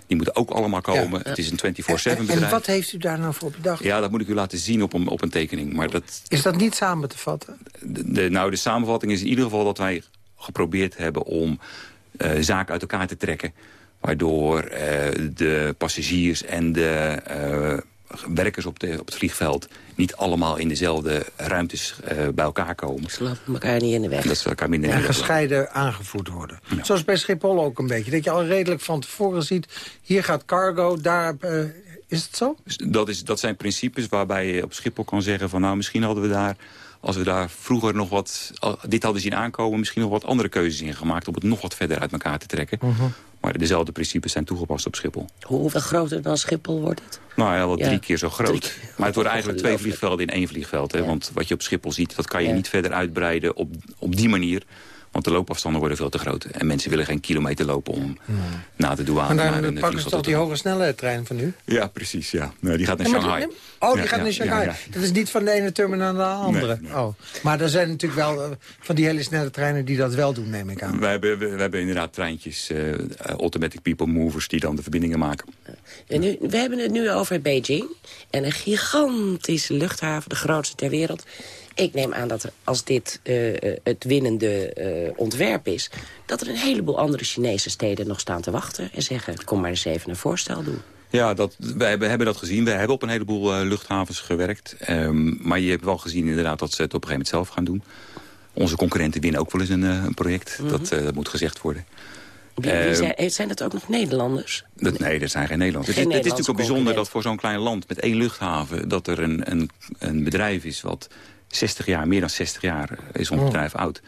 Die moeten ook allemaal komen. Het is een 24-7 En bedrijf. wat heeft u daar nou voor bedacht? Ja, dat moet ik u laten zien op een, op een tekening. Maar dat, Is dat niet samen te vatten? de, de- nou, de samenvatting is in ieder geval dat wij geprobeerd hebben om eh, zaken uit elkaar te trekken. Waardoor eh, de passagiers en de eh, werkers op, de, op het vliegveld niet allemaal in dezelfde ruimtes eh, bij elkaar komen. Ze lopen elkaar niet in de weg. Dat ze elkaar minder in En gescheiden aangevoerd worden. Zoals bij Schiphol ook een beetje. Dat je al redelijk van tevoren ziet... hier gaat cargo, daar... eh, is het zo? Dus dat, is, dat zijn principes waarbij je op Schiphol kan zeggen van... nou, misschien hadden we daar, als we daar vroeger nog wat... dit hadden zien aankomen, misschien nog wat andere keuzes in gemaakt... om het nog wat verder uit elkaar te trekken. Maar dezelfde principes zijn toegepast op Schiphol. Hoeveel groter dan Schiphol wordt het? Nou ja, wel Ja. drie keer zo groot. Keer. Maar het worden eigenlijk twee vliegvelden in één vliegveld. Hè? Want wat je op Schiphol ziet, dat kan je Ja. niet verder uitbreiden op, op die manier. Want de loopafstanden worden veel te groot. En mensen willen geen kilometer lopen om na de douane Maar een pakken ze toch die hoge snelheidstrein van u? Ja, precies. Ja. Nee, die gaat naar Ja, Shanghai. die- Oh, die Ja, gaat ja, naar Shanghai. ja, ja. Dat is niet van de ene terminal naar de andere. Oh. Maar er zijn natuurlijk wel eh, van die hele snelle treinen die dat wel doen, neem ik aan. We hebben, we, we hebben inderdaad treintjes, eh, eh, automatic people movers... die dan de verbindingen maken. En nu, we hebben het nu over Beijing. En een gigantische luchthaven, de grootste ter wereld. Ik neem aan dat er, als dit eh, eh, het winnende eh, ontwerp is... dat er een heleboel andere Chinese steden nog staan te wachten... en zeggen, kom maar eens even een voorstel doen. Ja, dat, wij hebben, hebben dat gezien. Wij hebben op een heleboel luchthavens gewerkt. Ehm, maar je hebt wel gezien inderdaad dat ze het op een gegeven moment zelf gaan doen. Onze concurrenten winnen ook wel eens een, een project. dat, eh, dat moet gezegd worden. Wie, wie Ehm, zijn, zijn dat ook nog Nederlanders? Dat, nee, dat zijn geen Nederlanders. Geen het, is, het is natuurlijk ook bijzonder dat voor zo'n klein land met één luchthaven... dat er een, een, een bedrijf is wat 60 jaar, meer dan 60 jaar eh, is ons Oh. bedrijf oud...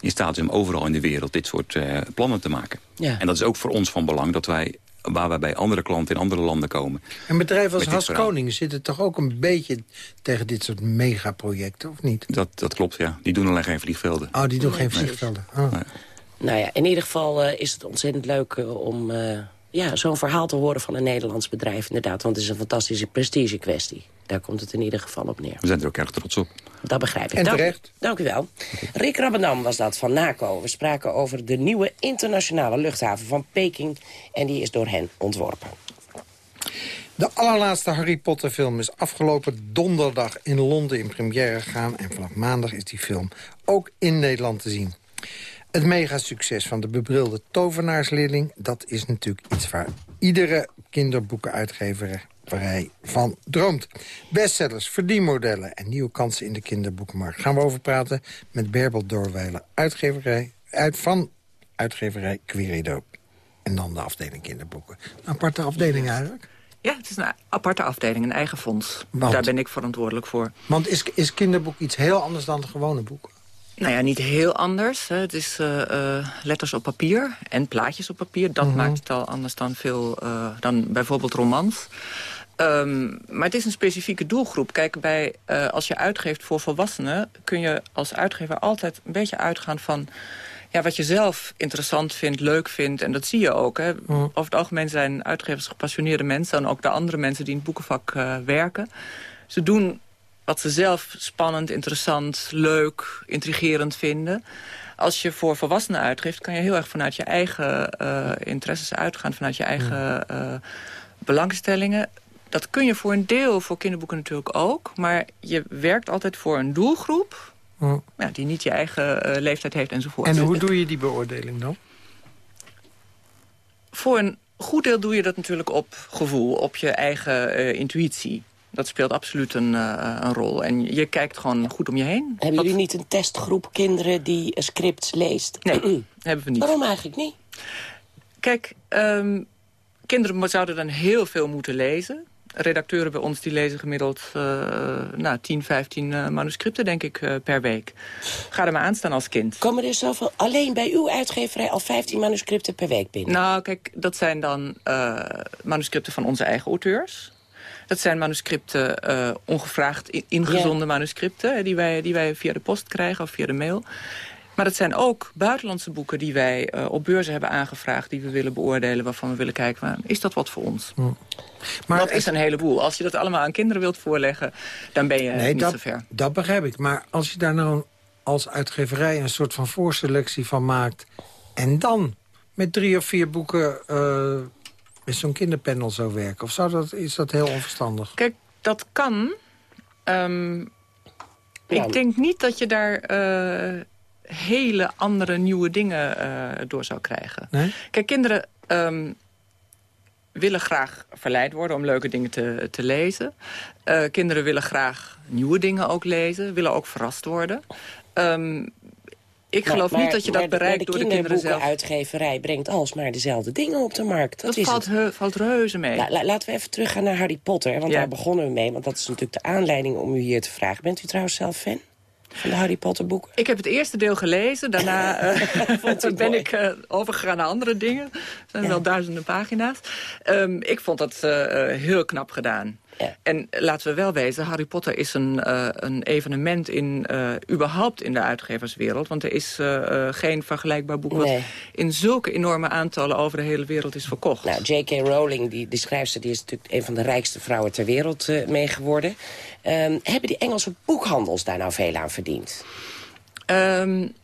in staat is om overal in de wereld dit soort eh, plannen te maken. Ja. En dat is ook voor ons van belang dat wij, waar wij bij andere klanten in andere landen komen... Een bedrijf als Has. Koning zit er toch ook een beetje tegen dit soort megaprojecten, of niet? Dat, dat klopt, ja. Die doen alleen geen vliegvelden. Oh, die doen Nee, geen vliegvelden. Oh. Nou ja, in ieder geval eh, is het ontzettend leuk om eh, ja, zo'n verhaal te horen van een Nederlands bedrijf. Inderdaad, want het is een fantastische prestige kwestie. Daar komt het in ieder geval op neer. We zijn er ook erg trots op. Dat begrijp ik. En dank, terecht. Dank u wel. Rick Rabbendam was dat van NACO. We spraken over de nieuwe internationale luchthaven van Peking. En die is door hen ontworpen. De allerlaatste Harry Potter film is afgelopen donderdag in Londen in première gegaan. En vanaf maandag is die film ook in Nederland te zien. Het megasucces van de bebrilde tovenaarsleerling... dat is natuurlijk iets waar iedere kinderboekenuitgeverij van droomt. Bestsellers, verdienmodellen en nieuwe kansen in de kinderboekenmarkt. Gaan we over praten met Berbel Doorwijlen, uitgeverij, uit van uitgeverij Querido. En dan de afdeling kinderboeken. Een aparte afdeling eigenlijk? Ja, het is een aparte afdeling, een eigen fonds. Daar ben ik verantwoordelijk voor. Want is, is kinderboek iets heel anders dan de gewone boeken? Nou ja, niet heel anders. Hè. Het is uh, uh, letters op papier en plaatjes op papier. Dat mhm. maakt het al anders dan, veel, uh, dan bijvoorbeeld romans. Um, maar het is een specifieke doelgroep. Kijk, bij, als je uitgeeft voor volwassenen... kun je als uitgever altijd een beetje uitgaan van... Ja, wat je zelf interessant vindt, leuk vindt. En dat zie je ook. Hè. Over het algemeen zijn uitgevers gepassioneerde mensen... en ook de andere mensen die in het boekenvak werken. Ze doen wat ze zelf spannend, interessant, leuk, intrigerend vinden. Als je voor volwassenen uitgeeft, kan je heel erg vanuit je eigen uh, interesses uitgaan. Vanuit je eigen uh, belangstellingen. Dat kun je voor een deel voor kinderboeken natuurlijk ook. Maar je werkt altijd voor een doelgroep... Ja, die niet je eigen uh, leeftijd heeft enzovoort. En hoe doe je die beoordeling dan? Voor een goed deel doe je dat natuurlijk op gevoel, op je eigen intuïtie. Dat speelt absoluut een, uh, een, rol. En je kijkt gewoon goed om je heen. Hebben jullie niet een testgroep kinderen die scripts leest? Nee, hebben we niet. Waarom eigenlijk niet? Kijk, um, kinderen zouden dan heel veel moeten lezen. Redacteuren bij ons die lezen gemiddeld uh, nou, 10, 15 uh, manuscripten, denk ik, uh, per week. Ga er maar aan staan als kind. Komen er zoveel, alleen bij uw uitgeverij al 15 manuscripten per week binnen? Nou, kijk, dat zijn dan manuscripten van onze eigen auteurs. Dat zijn manuscripten, uh, ongevraagd ingezonden manuscripten... Die wij, die wij via de post krijgen of via de mail. Maar dat zijn ook buitenlandse boeken die wij uh, op beurzen hebben aangevraagd... die we willen beoordelen, waarvan we willen kijken... is dat wat voor ons? Hm. Maar dat is een heleboel. Als je dat allemaal aan kinderen wilt voorleggen, dan ben je nee, niet dat, zo ver. Dat begrijp ik. Maar als je daar nou als uitgeverij een soort van voorselectie van maakt... en dan met drie of vier boeken uh, met zo'n kinderpanel zou werken? Of zou dat, is dat heel onverstandig? Kijk, dat kan. Um, ja. Ik denk niet dat je daar uh, hele andere nieuwe dingen uh, door zou krijgen. Nee? Kijk, kinderen um, willen graag verleid worden om leuke dingen te, te lezen. Uh, kinderen willen graag nieuwe dingen ook lezen, willen ook verrast worden. Um, ik geloof niet dat je dat bereikt door de kinderen zelf. De uitgeverij brengt alsmaar dezelfde dingen op de markt. Dat, dat valt, he, valt reuze mee. La, la, laten we even teruggaan naar Harry Potter. Want ja. daar begonnen we mee. Want dat is natuurlijk de aanleiding om u hier te vragen. Bent u trouwens zelf fan? Van de Harry Potter boeken? Ik heb het eerste deel gelezen. Daarna uh, ben ik uh, overgegaan naar andere dingen. Er zijn ja. wel duizenden pagina's. Um, ik vond dat uh, heel knap gedaan. Ja. En laten we wel wezen, Harry Potter is een, uh, een evenement in, uh, überhaupt in de uitgeverswereld. Want er is uh, geen vergelijkbaar boek nee. wat in zulke enorme aantallen over de hele wereld is verkocht. Nou, J.K. Rowling, die, die schrijfster, die is natuurlijk een van de rijkste vrouwen ter wereld mee geworden. Um, hebben die Engelse boekhandels daar nou veel aan verdiend? Um,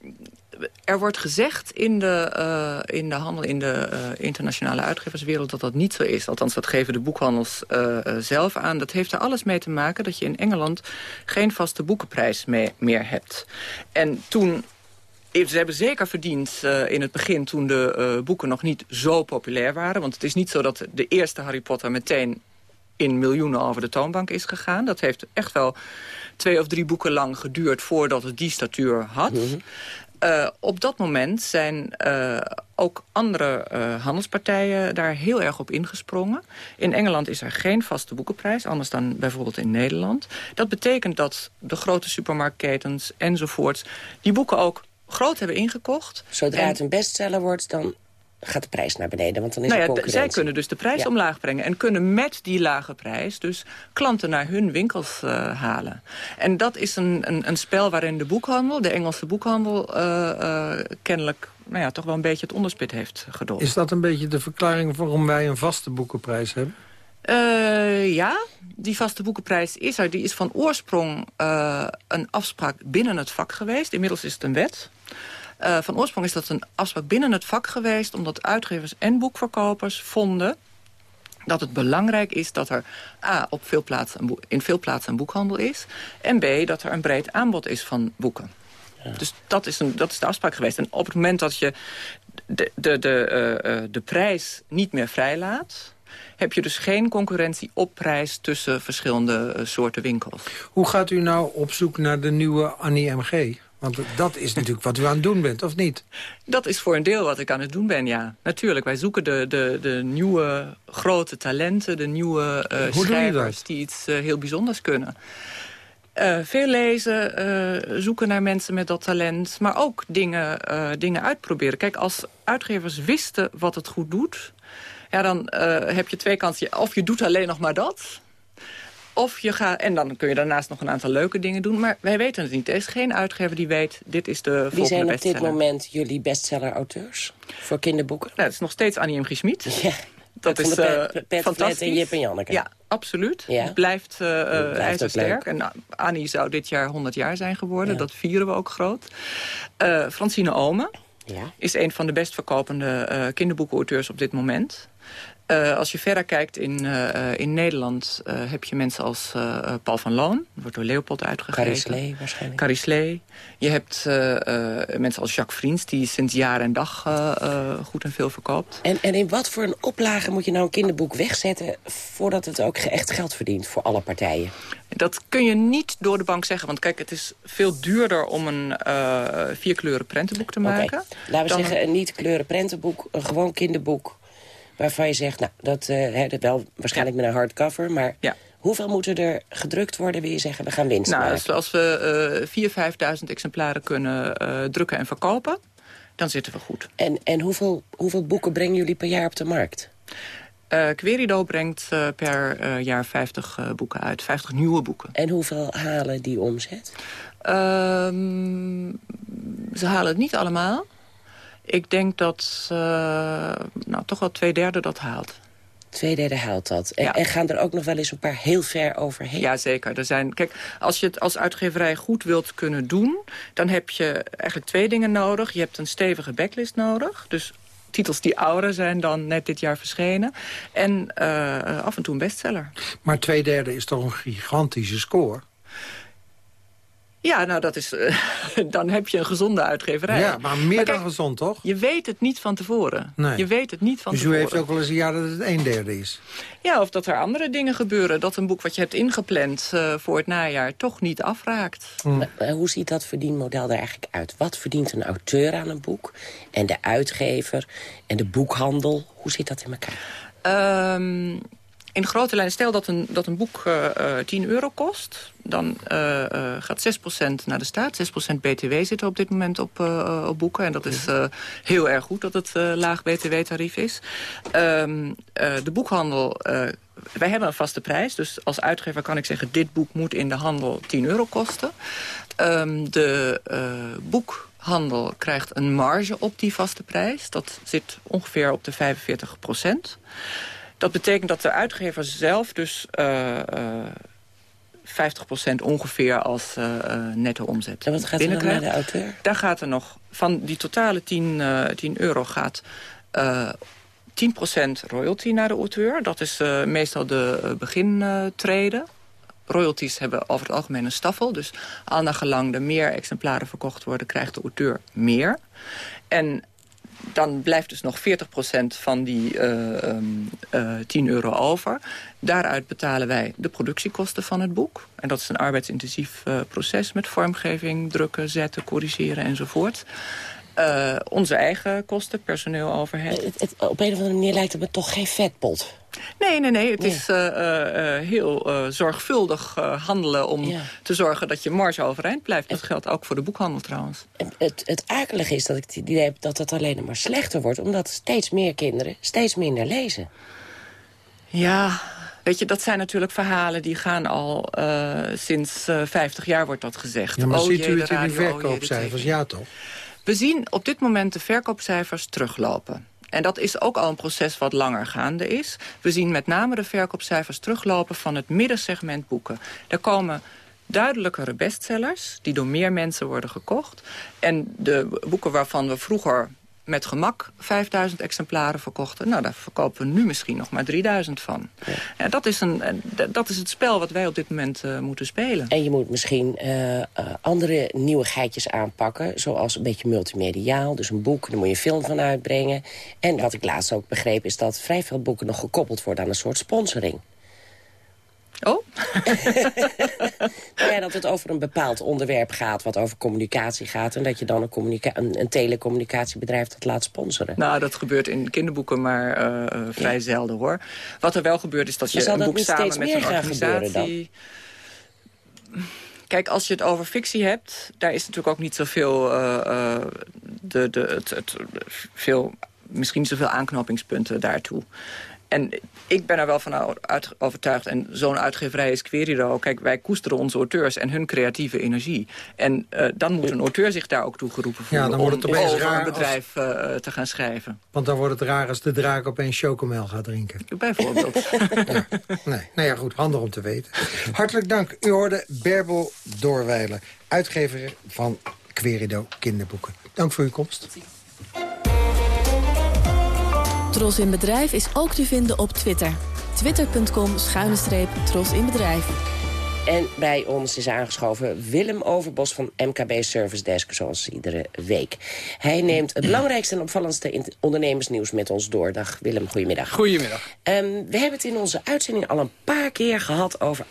er wordt gezegd in de, uh, in de handel, in de uh, internationale uitgeverswereld... dat dat niet zo is. Althans, dat geven de boekhandels uh, zelf aan. Dat heeft er alles mee te maken dat je in Engeland... geen vaste boekenprijs mee, meer hebt. En toen ze hebben zeker verdiend in het begin toen de boeken nog niet zo populair waren. Want het is niet zo dat de eerste Harry Potter meteen in miljoenen over de toonbank is gegaan. Dat heeft echt wel twee of drie boeken lang geduurd voordat het die statuur had. -hmm. Uh, op dat moment zijn uh, ook andere uh, handelspartijen daar heel erg op ingesprongen. In Engeland is er geen vaste boekenprijs, anders dan bijvoorbeeld in Nederland. Dat betekent dat de grote supermarktketens enzovoorts... die boeken ook groot hebben ingekocht. Zodra en... het een bestseller wordt, dan gaat de prijs naar beneden, want dan is nou ja, Zij kunnen dus de prijs ja. omlaag brengen en kunnen met die lage prijs dus klanten naar hun winkels uh, halen. En dat is een, een, een, spel waarin de boekhandel, de Engelse boekhandel, uh, uh, kennelijk nou ja, toch wel een beetje het onderspit heeft gedold. Is dat een beetje de verklaring waarom wij een vaste boekenprijs hebben? Uh, ja, die vaste boekenprijs is er. Die is van oorsprong uh, een afspraak binnen het vak geweest. Inmiddels is het een wet. Uh, van oorsprong is dat een afspraak binnen het vak geweest... omdat uitgevers en boekverkopers vonden dat het belangrijk is dat er A, op veel plaatsen in veel plaatsen een boekhandel is... en B, dat er een breed aanbod is van boeken. Dus dat is, een, dat is de afspraak geweest. En op het moment dat je de, de, de, de prijs niet meer vrijlaat heb je dus geen concurrentie op prijs tussen verschillende soorten winkels. Hoe gaat u nou op zoek naar de nieuwe Annie MG? Want dat is natuurlijk wat u aan het doen bent, of niet? Dat is voor een deel wat ik aan het doen ben, ja. Natuurlijk, wij zoeken de, de, de nieuwe grote talenten... de nieuwe uh, schrijvers die iets uh, heel bijzonders kunnen. Uh, veel lezen, zoeken naar mensen met dat talent... maar ook dingen, dingen uitproberen. Kijk, als uitgevers wisten wat het goed doet... Ja, dan heb je twee kansen. Of je doet alleen nog maar dat... Of je gaat, en dan kun je daarnaast nog een aantal leuke dingen doen. Maar wij weten het niet. Er is geen uitgever die weet, dit is de volgende bestseller. Wie zijn op dit moment jullie bestseller-auteurs voor kinderboeken? Nou, het is nog steeds Annie M. G. Schmid. Ja. Dat is uh, fantastisch. en Jip en Janneke. Ja, absoluut. Ja. Het blijft, uh, blijft ijzersterk. En nou, Annie zou dit jaar 100 jaar zijn geworden. Ja. Dat vieren we ook groot. Uh, Francine Omen ja. is een van de best verkopende kinderboekenauteurs op dit moment. Uh, als je verder kijkt in, uh, in Nederland uh, heb je mensen als Paul van Loon. wordt door Leopold uitgegeven. Carrie Slee waarschijnlijk. Carrie Slee. Je hebt mensen als Jacques Vriends die sinds jaar en dag goed en veel verkoopt. En, en in wat voor een oplage moet je nou een kinderboek wegzetten... voordat het ook echt geld verdient voor alle partijen? Dat kun je niet door de bank zeggen. Want kijk, het is veel duurder om een vierkleuren prentenboek te maken. Okay. Laten we zeggen, een niet-kleuren prentenboek, een gewoon kinderboek waarvan je zegt, nou, dat, uh, wel waarschijnlijk met een hardcover, maar... Ja. Hoeveel moeten er gedrukt worden, wil je zeggen, we gaan winst nou, maken? Als we uh, 4.000, 5.000 exemplaren kunnen uh, drukken en verkopen, dan zitten we goed. En, en hoeveel, hoeveel boeken brengen jullie per jaar op de markt? Uh, Querido brengt uh, per uh, jaar 50 boeken uit, 50 nieuwe boeken. En hoeveel halen die omzet? Ehm, ze halen het niet allemaal. Ik denk dat uh, nou, toch wel twee derde dat haalt. Twee derde haalt dat. En, ja. en, gaan er ook nog wel eens een paar heel ver overheen? Ja, zeker. Er zijn, kijk, als je het als uitgeverij goed wilt kunnen doen... dan heb je eigenlijk twee dingen nodig. Je hebt een stevige backlist nodig. Dus titels die ouder zijn dan net dit jaar verschenen. En uh, af en toe een bestseller. Maar twee derde is toch een gigantische score? Ja, nou, dat is, uh, dan heb je een gezonde uitgeverij. Ja, maar meer maar kijk, dan gezond, toch? Je weet het niet van tevoren. Nee. Je weet het niet van dus tevoren. Dus u heeft ook wel eens een jaar dat het een derde is? Ja, of dat er andere dingen gebeuren. Dat een boek wat je hebt ingepland uh, voor het najaar toch niet afraakt. Maar, hoe ziet dat verdienmodel er eigenlijk uit? Wat verdient een auteur aan een boek? En de uitgever? En de boekhandel? Hoe zit dat in elkaar? Um, in grote lijnen, stel dat een, dat een boek uh, uh, 10 euro kost... dan uh, gaat 6% naar de staat. 6% btw zit er op dit moment op, op boeken. En dat is heel erg goed dat het laag btw-tarief is. Um, de boekhandel... wij hebben een vaste prijs, dus als uitgever kan ik zeggen... dit boek moet in de handel 10 euro kosten. Um, de boekhandel krijgt een marge op die vaste prijs. Dat zit ongeveer op de 45 procent. Dat betekent dat de uitgever zelf dus uh, uh, 50% ongeveer als uh, netto omzet En wat gaat er naar de auteur? Daar gaat er nog, van die totale 10, 10 euro gaat 10% royalty naar de auteur. Dat is meestal de begintreden. Royalties hebben over het algemeen een staffel. Dus al naar gelang er meer exemplaren verkocht worden... krijgt de auteur meer. En dan blijft dus nog 40% van die uh, uh, 10 euro over. Daaruit betalen wij de productiekosten van het boek. En dat is een arbeidsintensief uh, proces met vormgeving, drukken, zetten, corrigeren enzovoort. Onze eigen kosten, personeel, overheid. Het, het, op een of andere manier lijkt het me toch geen vetpot. Nee, nee, nee. Het nee. is uh, uh, heel uh, zorgvuldig handelen om ja. te zorgen dat je marge overeind blijft. Dat geldt ook voor de boekhandel trouwens. Het, het akelige is dat ik het idee heb dat het alleen maar slechter wordt... omdat steeds meer kinderen steeds minder lezen. Ja, Weet je, dat zijn natuurlijk verhalen die gaan al uh, sinds uh, 50 jaar wordt dat gezegd. Ja, maar oh, ziet u het de in de verkoopcijfers? oh, jee, ja, toch? We zien op dit moment de verkoopcijfers teruglopen. En dat is ook al een proces wat langer gaande is. We zien met name de verkoopcijfers teruglopen van het middensegment boeken. Er komen duidelijkere bestsellers die door meer mensen worden gekocht. En de boeken waarvan we vroeger met gemak 5000 exemplaren verkochten. Nou, daar verkopen we nu misschien nog maar 3000 van. Ja. dat, is een, dat is het spel wat wij op dit moment uh, moeten spelen. En je moet misschien uh, uh, andere nieuwigheidjes aanpakken. Zoals een beetje multimediaal. Dus een boek, daar moet je een film van uitbrengen. En wat ik laatst ook begreep is dat vrij veel boeken nog gekoppeld worden aan een soort sponsoring. Oh? nou ja, dat het over een bepaald onderwerp gaat, wat over communicatie gaat... en dat je dan een, een, een telecommunicatiebedrijf dat laat sponsoren. Nou, dat gebeurt in kinderboeken maar uh, vrij zelden, hoor. Wat er wel gebeurt is dat je een boek samen met een organisatie... Kijk, als je het over fictie hebt, daar is natuurlijk ook niet zoveel... Uh, uh, de, de, het, het, veel misschien zoveel aanknopingspunten daartoe. En ik ben er wel van overtuigd. En zo'n uitgeverij is Querido. Kijk, wij koesteren onze auteurs en hun creatieve energie. En uh, dan moet een auteur zich daar ook toe geroepen voelen... Ja, dan wordt het om over raar een bedrijf als... uh, te gaan schrijven. Want dan wordt het raar als de draak opeens chocomel gaat drinken. Bijvoorbeeld. ja. Nee, nou ja, goed, handig om te weten. Hartelijk dank. U hoorde Berbel Doorwijlen, uitgever van Querido Kinderboeken. Dank voor uw komst. Tros in Bedrijf is ook te vinden op Twitter. Twitter.com schuine streep Tros in Bedrijf. En bij ons is aangeschoven Willem Overbos van MKB Service Desk, zoals iedere week. Hij neemt het belangrijkste en opvallendste ondernemersnieuws met ons door. Dag Willem, goedemiddag. Goedemiddag. Um, we hebben het in onze uitzending al een paar keer gehad over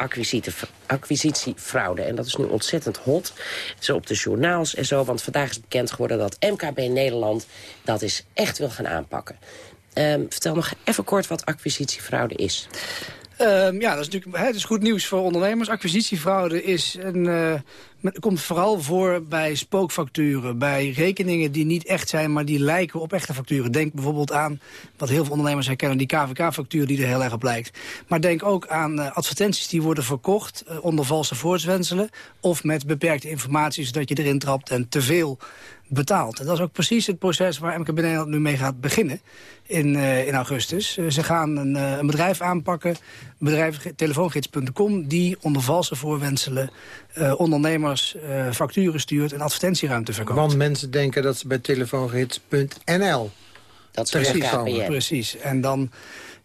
acquisitiefraude. En dat is nu ontzettend hot. Zo op de journaals en zo, want vandaag is bekend geworden dat MKB Nederland dat is echt wil gaan aanpakken. Um, vertel nog even kort wat acquisitiefraude is. Um, ja, dat is natuurlijk het is goed nieuws voor ondernemers. Acquisitiefraude is een, uh, komt vooral voor bij spookfacturen. Bij rekeningen die niet echt zijn, maar die lijken op echte facturen. Denk bijvoorbeeld aan, wat heel veel ondernemers herkennen... die KVK-factuur die er heel erg op lijkt. Maar denk ook aan uh, advertenties die worden verkocht... Uh, onder valse voorzwenselen... of met beperkte informatie, zodat je erin trapt en te veel betaald. En dat is ook precies het proces waar MKB Nederland nu mee gaat beginnen in, uh, in augustus. Uh, ze gaan een, uh, een, bedrijf aanpakken, bedrijf telefoongids.com... die onder valse voorwenselen ondernemers facturen stuurt... en advertentieruimte verkoopt. Want mensen denken dat ze bij telefoongids.nl dat is precies, precies. En dan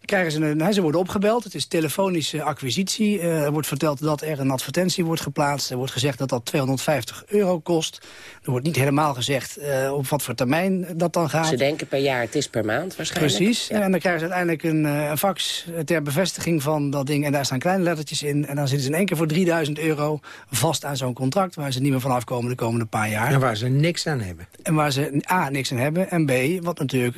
krijgen ze een, ze worden opgebeld. Het is telefonische acquisitie. Uh, er wordt verteld dat er een advertentie wordt geplaatst. Er wordt gezegd dat dat 250 euro kost. Er wordt niet helemaal gezegd uh, op wat voor termijn dat dan gaat. Ze denken per jaar, het is per maand waarschijnlijk. Precies. Ja. En dan krijgen ze uiteindelijk een, uh, een fax ter bevestiging van dat ding. En daar staan kleine lettertjes in. En dan zitten ze in één keer voor 3000 euro vast aan zo'n contract... waar ze niet meer vanaf komen de komende paar jaar. En waar ze niks aan hebben. En waar ze A, niks aan hebben. En B, wat natuurlijk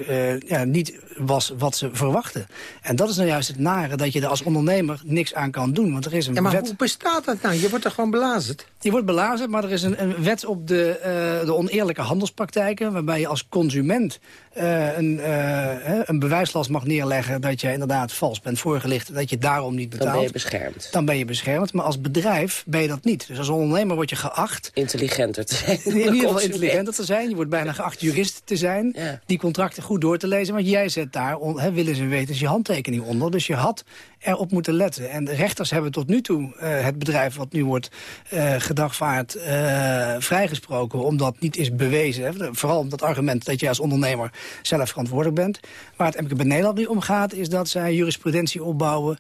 ja, niet was wat ze verwachten. En dat is nou juist het nare, dat je er als ondernemer niks aan kan doen. Want er is een ja, maar wet... hoe bestaat dat nou? Je wordt er gewoon belazerd. Je wordt belazerd, maar er is een, een wet op de, uh, de oneerlijke handelspraktijken... waarbij je als consument uh, een, uh, een bewijslast mag neerleggen... dat je inderdaad vals bent voorgelicht, dat je daarom niet betaalt. Dan ben je beschermd. Dan ben je beschermd, maar als bedrijf ben je dat niet. Dus als ondernemer word je geacht... Intelligenter te zijn. In ieder geval intelligenter te zijn. Je wordt bijna geacht jurist te zijn. Ja. Die contracten goed door te lezen. Want jij zet daar, he, willen ze weten, je handtekening onder. Dus je had erop moeten letten. En de rechters hebben tot nu toe uh, het bedrijf wat nu wordt uh, gedagvaard uh, vrijgesproken... omdat niet is bewezen. Hè. Vooral om dat argument dat je als ondernemer zelf verantwoordelijk bent. Waar het MKB Nederland nu om gaat... is dat zij jurisprudentie opbouwen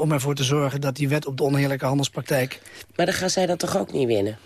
om ervoor te zorgen... dat die wet op de oneerlijke handelspraktijk... Maar dan gaan zij dat toch ook niet winnen?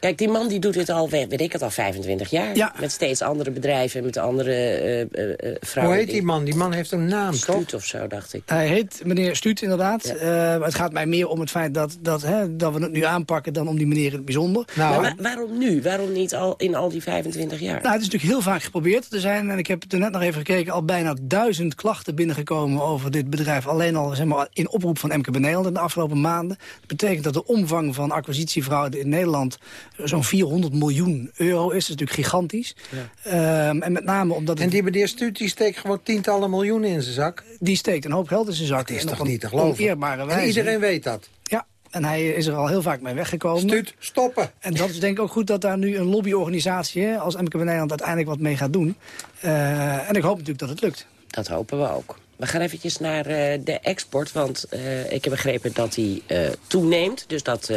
Kijk, die man die doet dit al, weet ik het, al 25 jaar. Ja. Met steeds andere bedrijven, met andere uh, uh, vrouwen. Hoe heet die man? Die man heeft een naam, Stuut toch? of zo, dacht ik. Hij heet meneer Stuut, inderdaad. Ja. Uh, het gaat mij meer om het feit dat, dat, hè, dat we het nu aanpakken... dan om die meneer in het bijzonder. Nou, maar waarom nu? Waarom niet al in al die 25 jaar? Nou, het is natuurlijk heel vaak geprobeerd. Er zijn, en ik heb er net nog even gekeken... al bijna duizend klachten binnengekomen over dit bedrijf. Alleen al zeg maar, in oproep van MKB Nederland in de afgelopen maanden. Dat betekent dat de omvang van acquisitiefraude in Nederland... zo'n 400 miljoen euro is. Dat is natuurlijk gigantisch. Ja. Um, en met name omdat... En die meneer Stuut die steekt gewoon tientallen miljoenen in zijn zak? Die steekt een hoop geld in zijn zak. Dat is toch niet te geloven? En iedereen weet dat? Ja. En hij is er al heel vaak mee weggekomen. Stuut, stoppen. En dat is denk ik ook goed dat daar nu een lobbyorganisatie... Hè, als MKB Nederland uiteindelijk wat mee gaat doen. Uh, en ik hoop natuurlijk dat het lukt. Dat hopen we ook. We gaan eventjes naar uh, de export, want uh, ik heb begrepen dat die toeneemt. Dus dat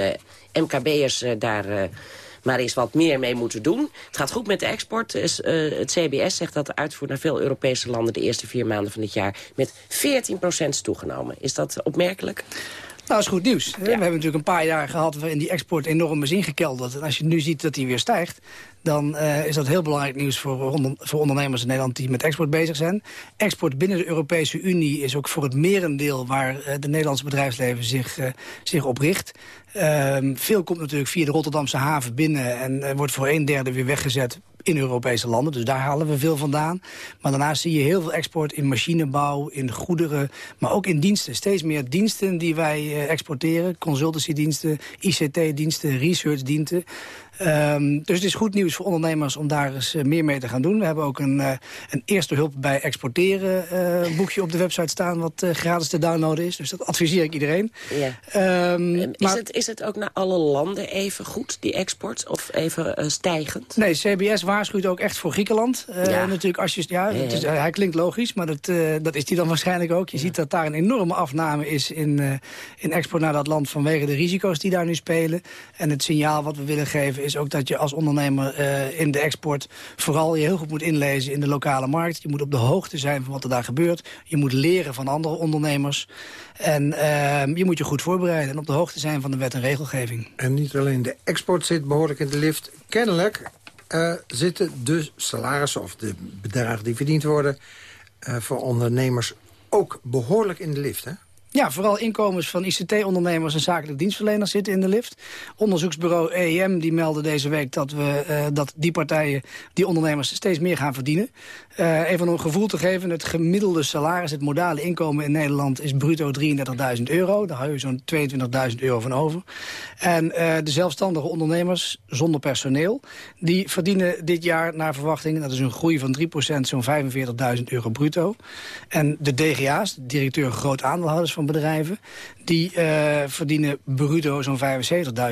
MKB'ers daar maar eens wat meer mee moeten doen. Het gaat goed met de export. Dus, het CBS zegt dat de uitvoer naar veel Europese landen... de eerste vier maanden van dit jaar met 14% is toegenomen. Is dat opmerkelijk? Nou, dat is goed nieuws. We hebben natuurlijk een paar jaar gehad waarin die export enorm is ingekelderd. En als je nu ziet dat die weer stijgt, dan uh, is dat heel belangrijk nieuws voor, voor ondernemers in Nederland die met export bezig zijn. Export binnen de Europese Unie is ook voor het merendeel waar uh, de Nederlandse bedrijfsleven zich, uh, zich op richt. Ehm, veel komt natuurlijk via de Rotterdamse haven binnen en wordt voor een derde weer weggezet in Europese landen. Dus daar halen we veel vandaan. Maar daarnaast zie je heel veel export in machinebouw, in goederen... maar ook in diensten. Steeds meer diensten die wij exporteren. Consultancy-diensten, ICT-diensten, research-diensten. Um, dus het is goed nieuws voor ondernemers om daar eens uh, meer mee te gaan doen. We hebben ook een, uh, een eerste hulp bij exporteren uh, boekje op de website staan... wat gratis te downloaden is. Dus dat adviseer ik iedereen. Ja. Um, is, maar... het, is het ook naar alle landen even goed, die export? Of even stijgend? Nee, CBS waarschuwt ook echt voor Griekenland. Ja. Natuurlijk, als je, ja. Is, hij klinkt logisch, maar dat, dat is die dan waarschijnlijk ook. Je ziet dat daar een enorme afname is in, in export naar dat land... vanwege de risico's die daar nu spelen. En het signaal wat we willen geven is ook dat je als ondernemer uh, in de export... vooral je heel goed moet inlezen in de lokale markt. Je moet op de hoogte zijn van wat er daar gebeurt. Je moet leren van andere ondernemers. En uh, je moet je goed voorbereiden en op de hoogte zijn van de wet en regelgeving. En niet alleen de export zit behoorlijk in de lift. Kennelijk uh, zitten de salarissen of de bedragen die verdiend worden... voor ondernemers ook behoorlijk in de lift, hè? Ja, vooral inkomens van ICT-ondernemers en zakelijk dienstverleners zitten in de lift. Onderzoeksbureau EEM die meldde deze week dat, we, uh, dat die partijen, die ondernemers, steeds meer gaan verdienen. Uh, even om een gevoel te geven, het gemiddelde salaris, het modale inkomen in Nederland is bruto 33.000 euro. Daar hou je zo'n 22.000 euro van over. En uh, de zelfstandige ondernemers zonder personeel, die verdienen dit jaar naar verwachting, dat is een groei van 3%, zo'n 45.000 euro bruto. En de DGA's, directeur groot aandeelhouders van bedrijven... die uh, verdienen bruto zo'n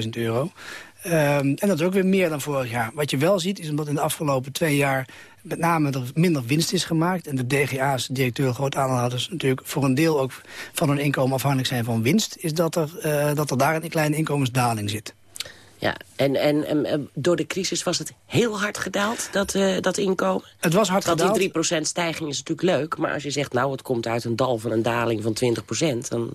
75.000 euro. Um, en dat is ook weer meer dan vorig jaar. Wat je wel ziet, is omdat in de afgelopen twee jaar... met name er minder winst is gemaakt... en de DGA's, directeur groot aandeelhouders... natuurlijk voor een deel ook van hun inkomen afhankelijk zijn van winst... is dat er, uh, dat er daar een kleine inkomensdaling zit. Ja, en, en, en, door de crisis was het heel hard gedaald, dat, uh, dat inkomen? Het was hard dat gedaald. Die 3% stijging is natuurlijk leuk, maar als je zegt... nou, het komt uit een dal van een daling van 20%, dan...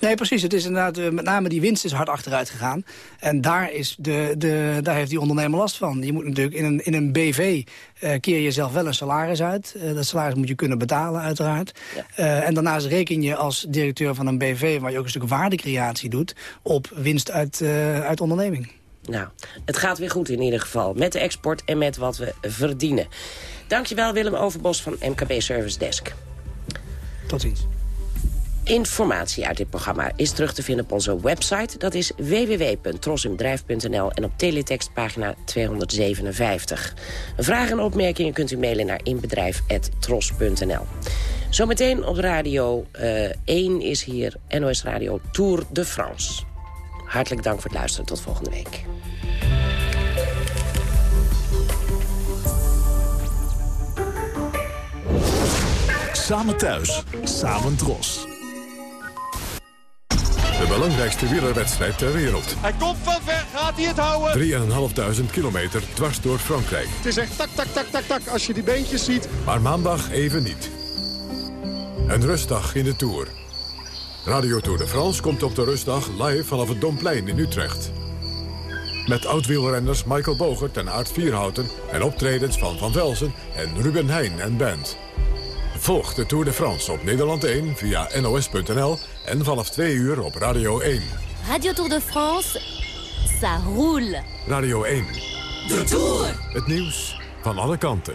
Nee, precies. Het is inderdaad, uh, met name die winst is hard achteruit gegaan. En daar, is de, de, daar heeft die ondernemer last van. Je moet natuurlijk in een, in een BV uh, keer jezelf wel een salaris uit. Uh, dat salaris moet je kunnen betalen, uiteraard. Ja. en daarnaast reken je als directeur van een BV... waar je ook een stuk waardecreatie doet... op winst uit, uit onderneming. Nou, het gaat weer goed in ieder geval. Met de export en met wat we verdienen. Dankjewel Willem Overbos van MKB Service Desk. Tot ziens. Informatie uit dit programma is terug te vinden op onze website. Dat is www.trosinbedrijf.nl en op teletext pagina 257. Vragen en opmerkingen kunt u mailen naar inbedrijf.tros.nl. Zometeen op radio uh, 1 is hier NOS Radio Tour de France. Hartelijk dank voor het luisteren. Tot volgende week. Samen thuis, samen dros. De belangrijkste wielerwedstrijd ter wereld. Hij komt van ver, gaat hij het houden? 3.500 kilometer dwars door Frankrijk. Het is echt tak, tak, tak, tak, tak als je die beentjes ziet. Maar maandag even niet. Een rustdag in de Tour. Radio Tour de France komt op de rustdag live vanaf het Domplein in Utrecht. Met oud-wielrenners Michael Bogert en Aart Vierhouten... en optredens van Van Velzen en Ruben Heijn en band. Volg de Tour de France op Nederland 1 via nos.nl... en vanaf 2 uur op Radio 1. Radio Tour de France, ça roule. Radio 1. De Tour. Het nieuws van alle kanten.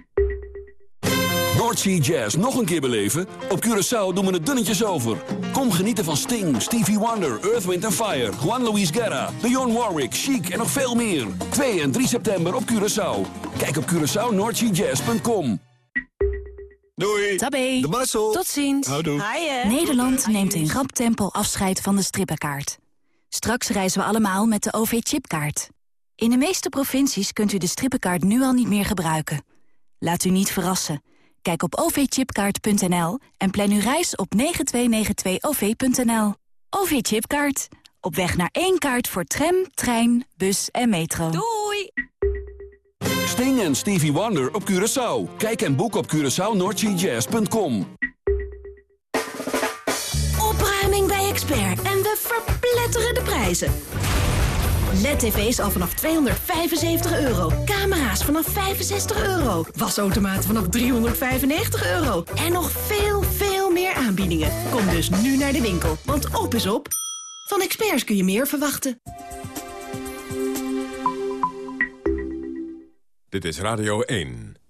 Noordsea Jazz nog een keer beleven? Op Curaçao doen we het dunnetjes over. Kom genieten van Sting, Stevie Wonder, Earth, Wind Fire... Juan Luis Guerra, Dionne Warwick, Chic en nog veel meer. 2 en 3 september op Curaçao. Kijk op CuraçaoNoordseaJazz.com. Doei. Tabé. De Marcel. Tot ziens. Houdoe. Nederland neemt in rap tempo afscheid van de strippenkaart. Straks reizen we allemaal met de OV-chipkaart. In de meeste provincies kunt u de strippenkaart nu al niet meer gebruiken. Laat u niet verrassen. Kijk op ovchipkaart.nl en plan uw reis op 9292-OV.nL. OV-chipkaart. Op weg naar één kaart voor tram, trein, bus en metro. Doei! Sting en Stevie Wonder op Curaçao. Kijk en boek op CuraçaoNordGJazz.com. Opruiming bij Expert en we verpletteren de prijzen. LED-tv's al vanaf 275 euro. Camera's vanaf 65 euro. Wasautomaten vanaf 395 euro. En nog veel, veel meer aanbiedingen. Kom dus nu naar de winkel, want op is op. Van Experts kun je meer verwachten. Dit is Radio 1.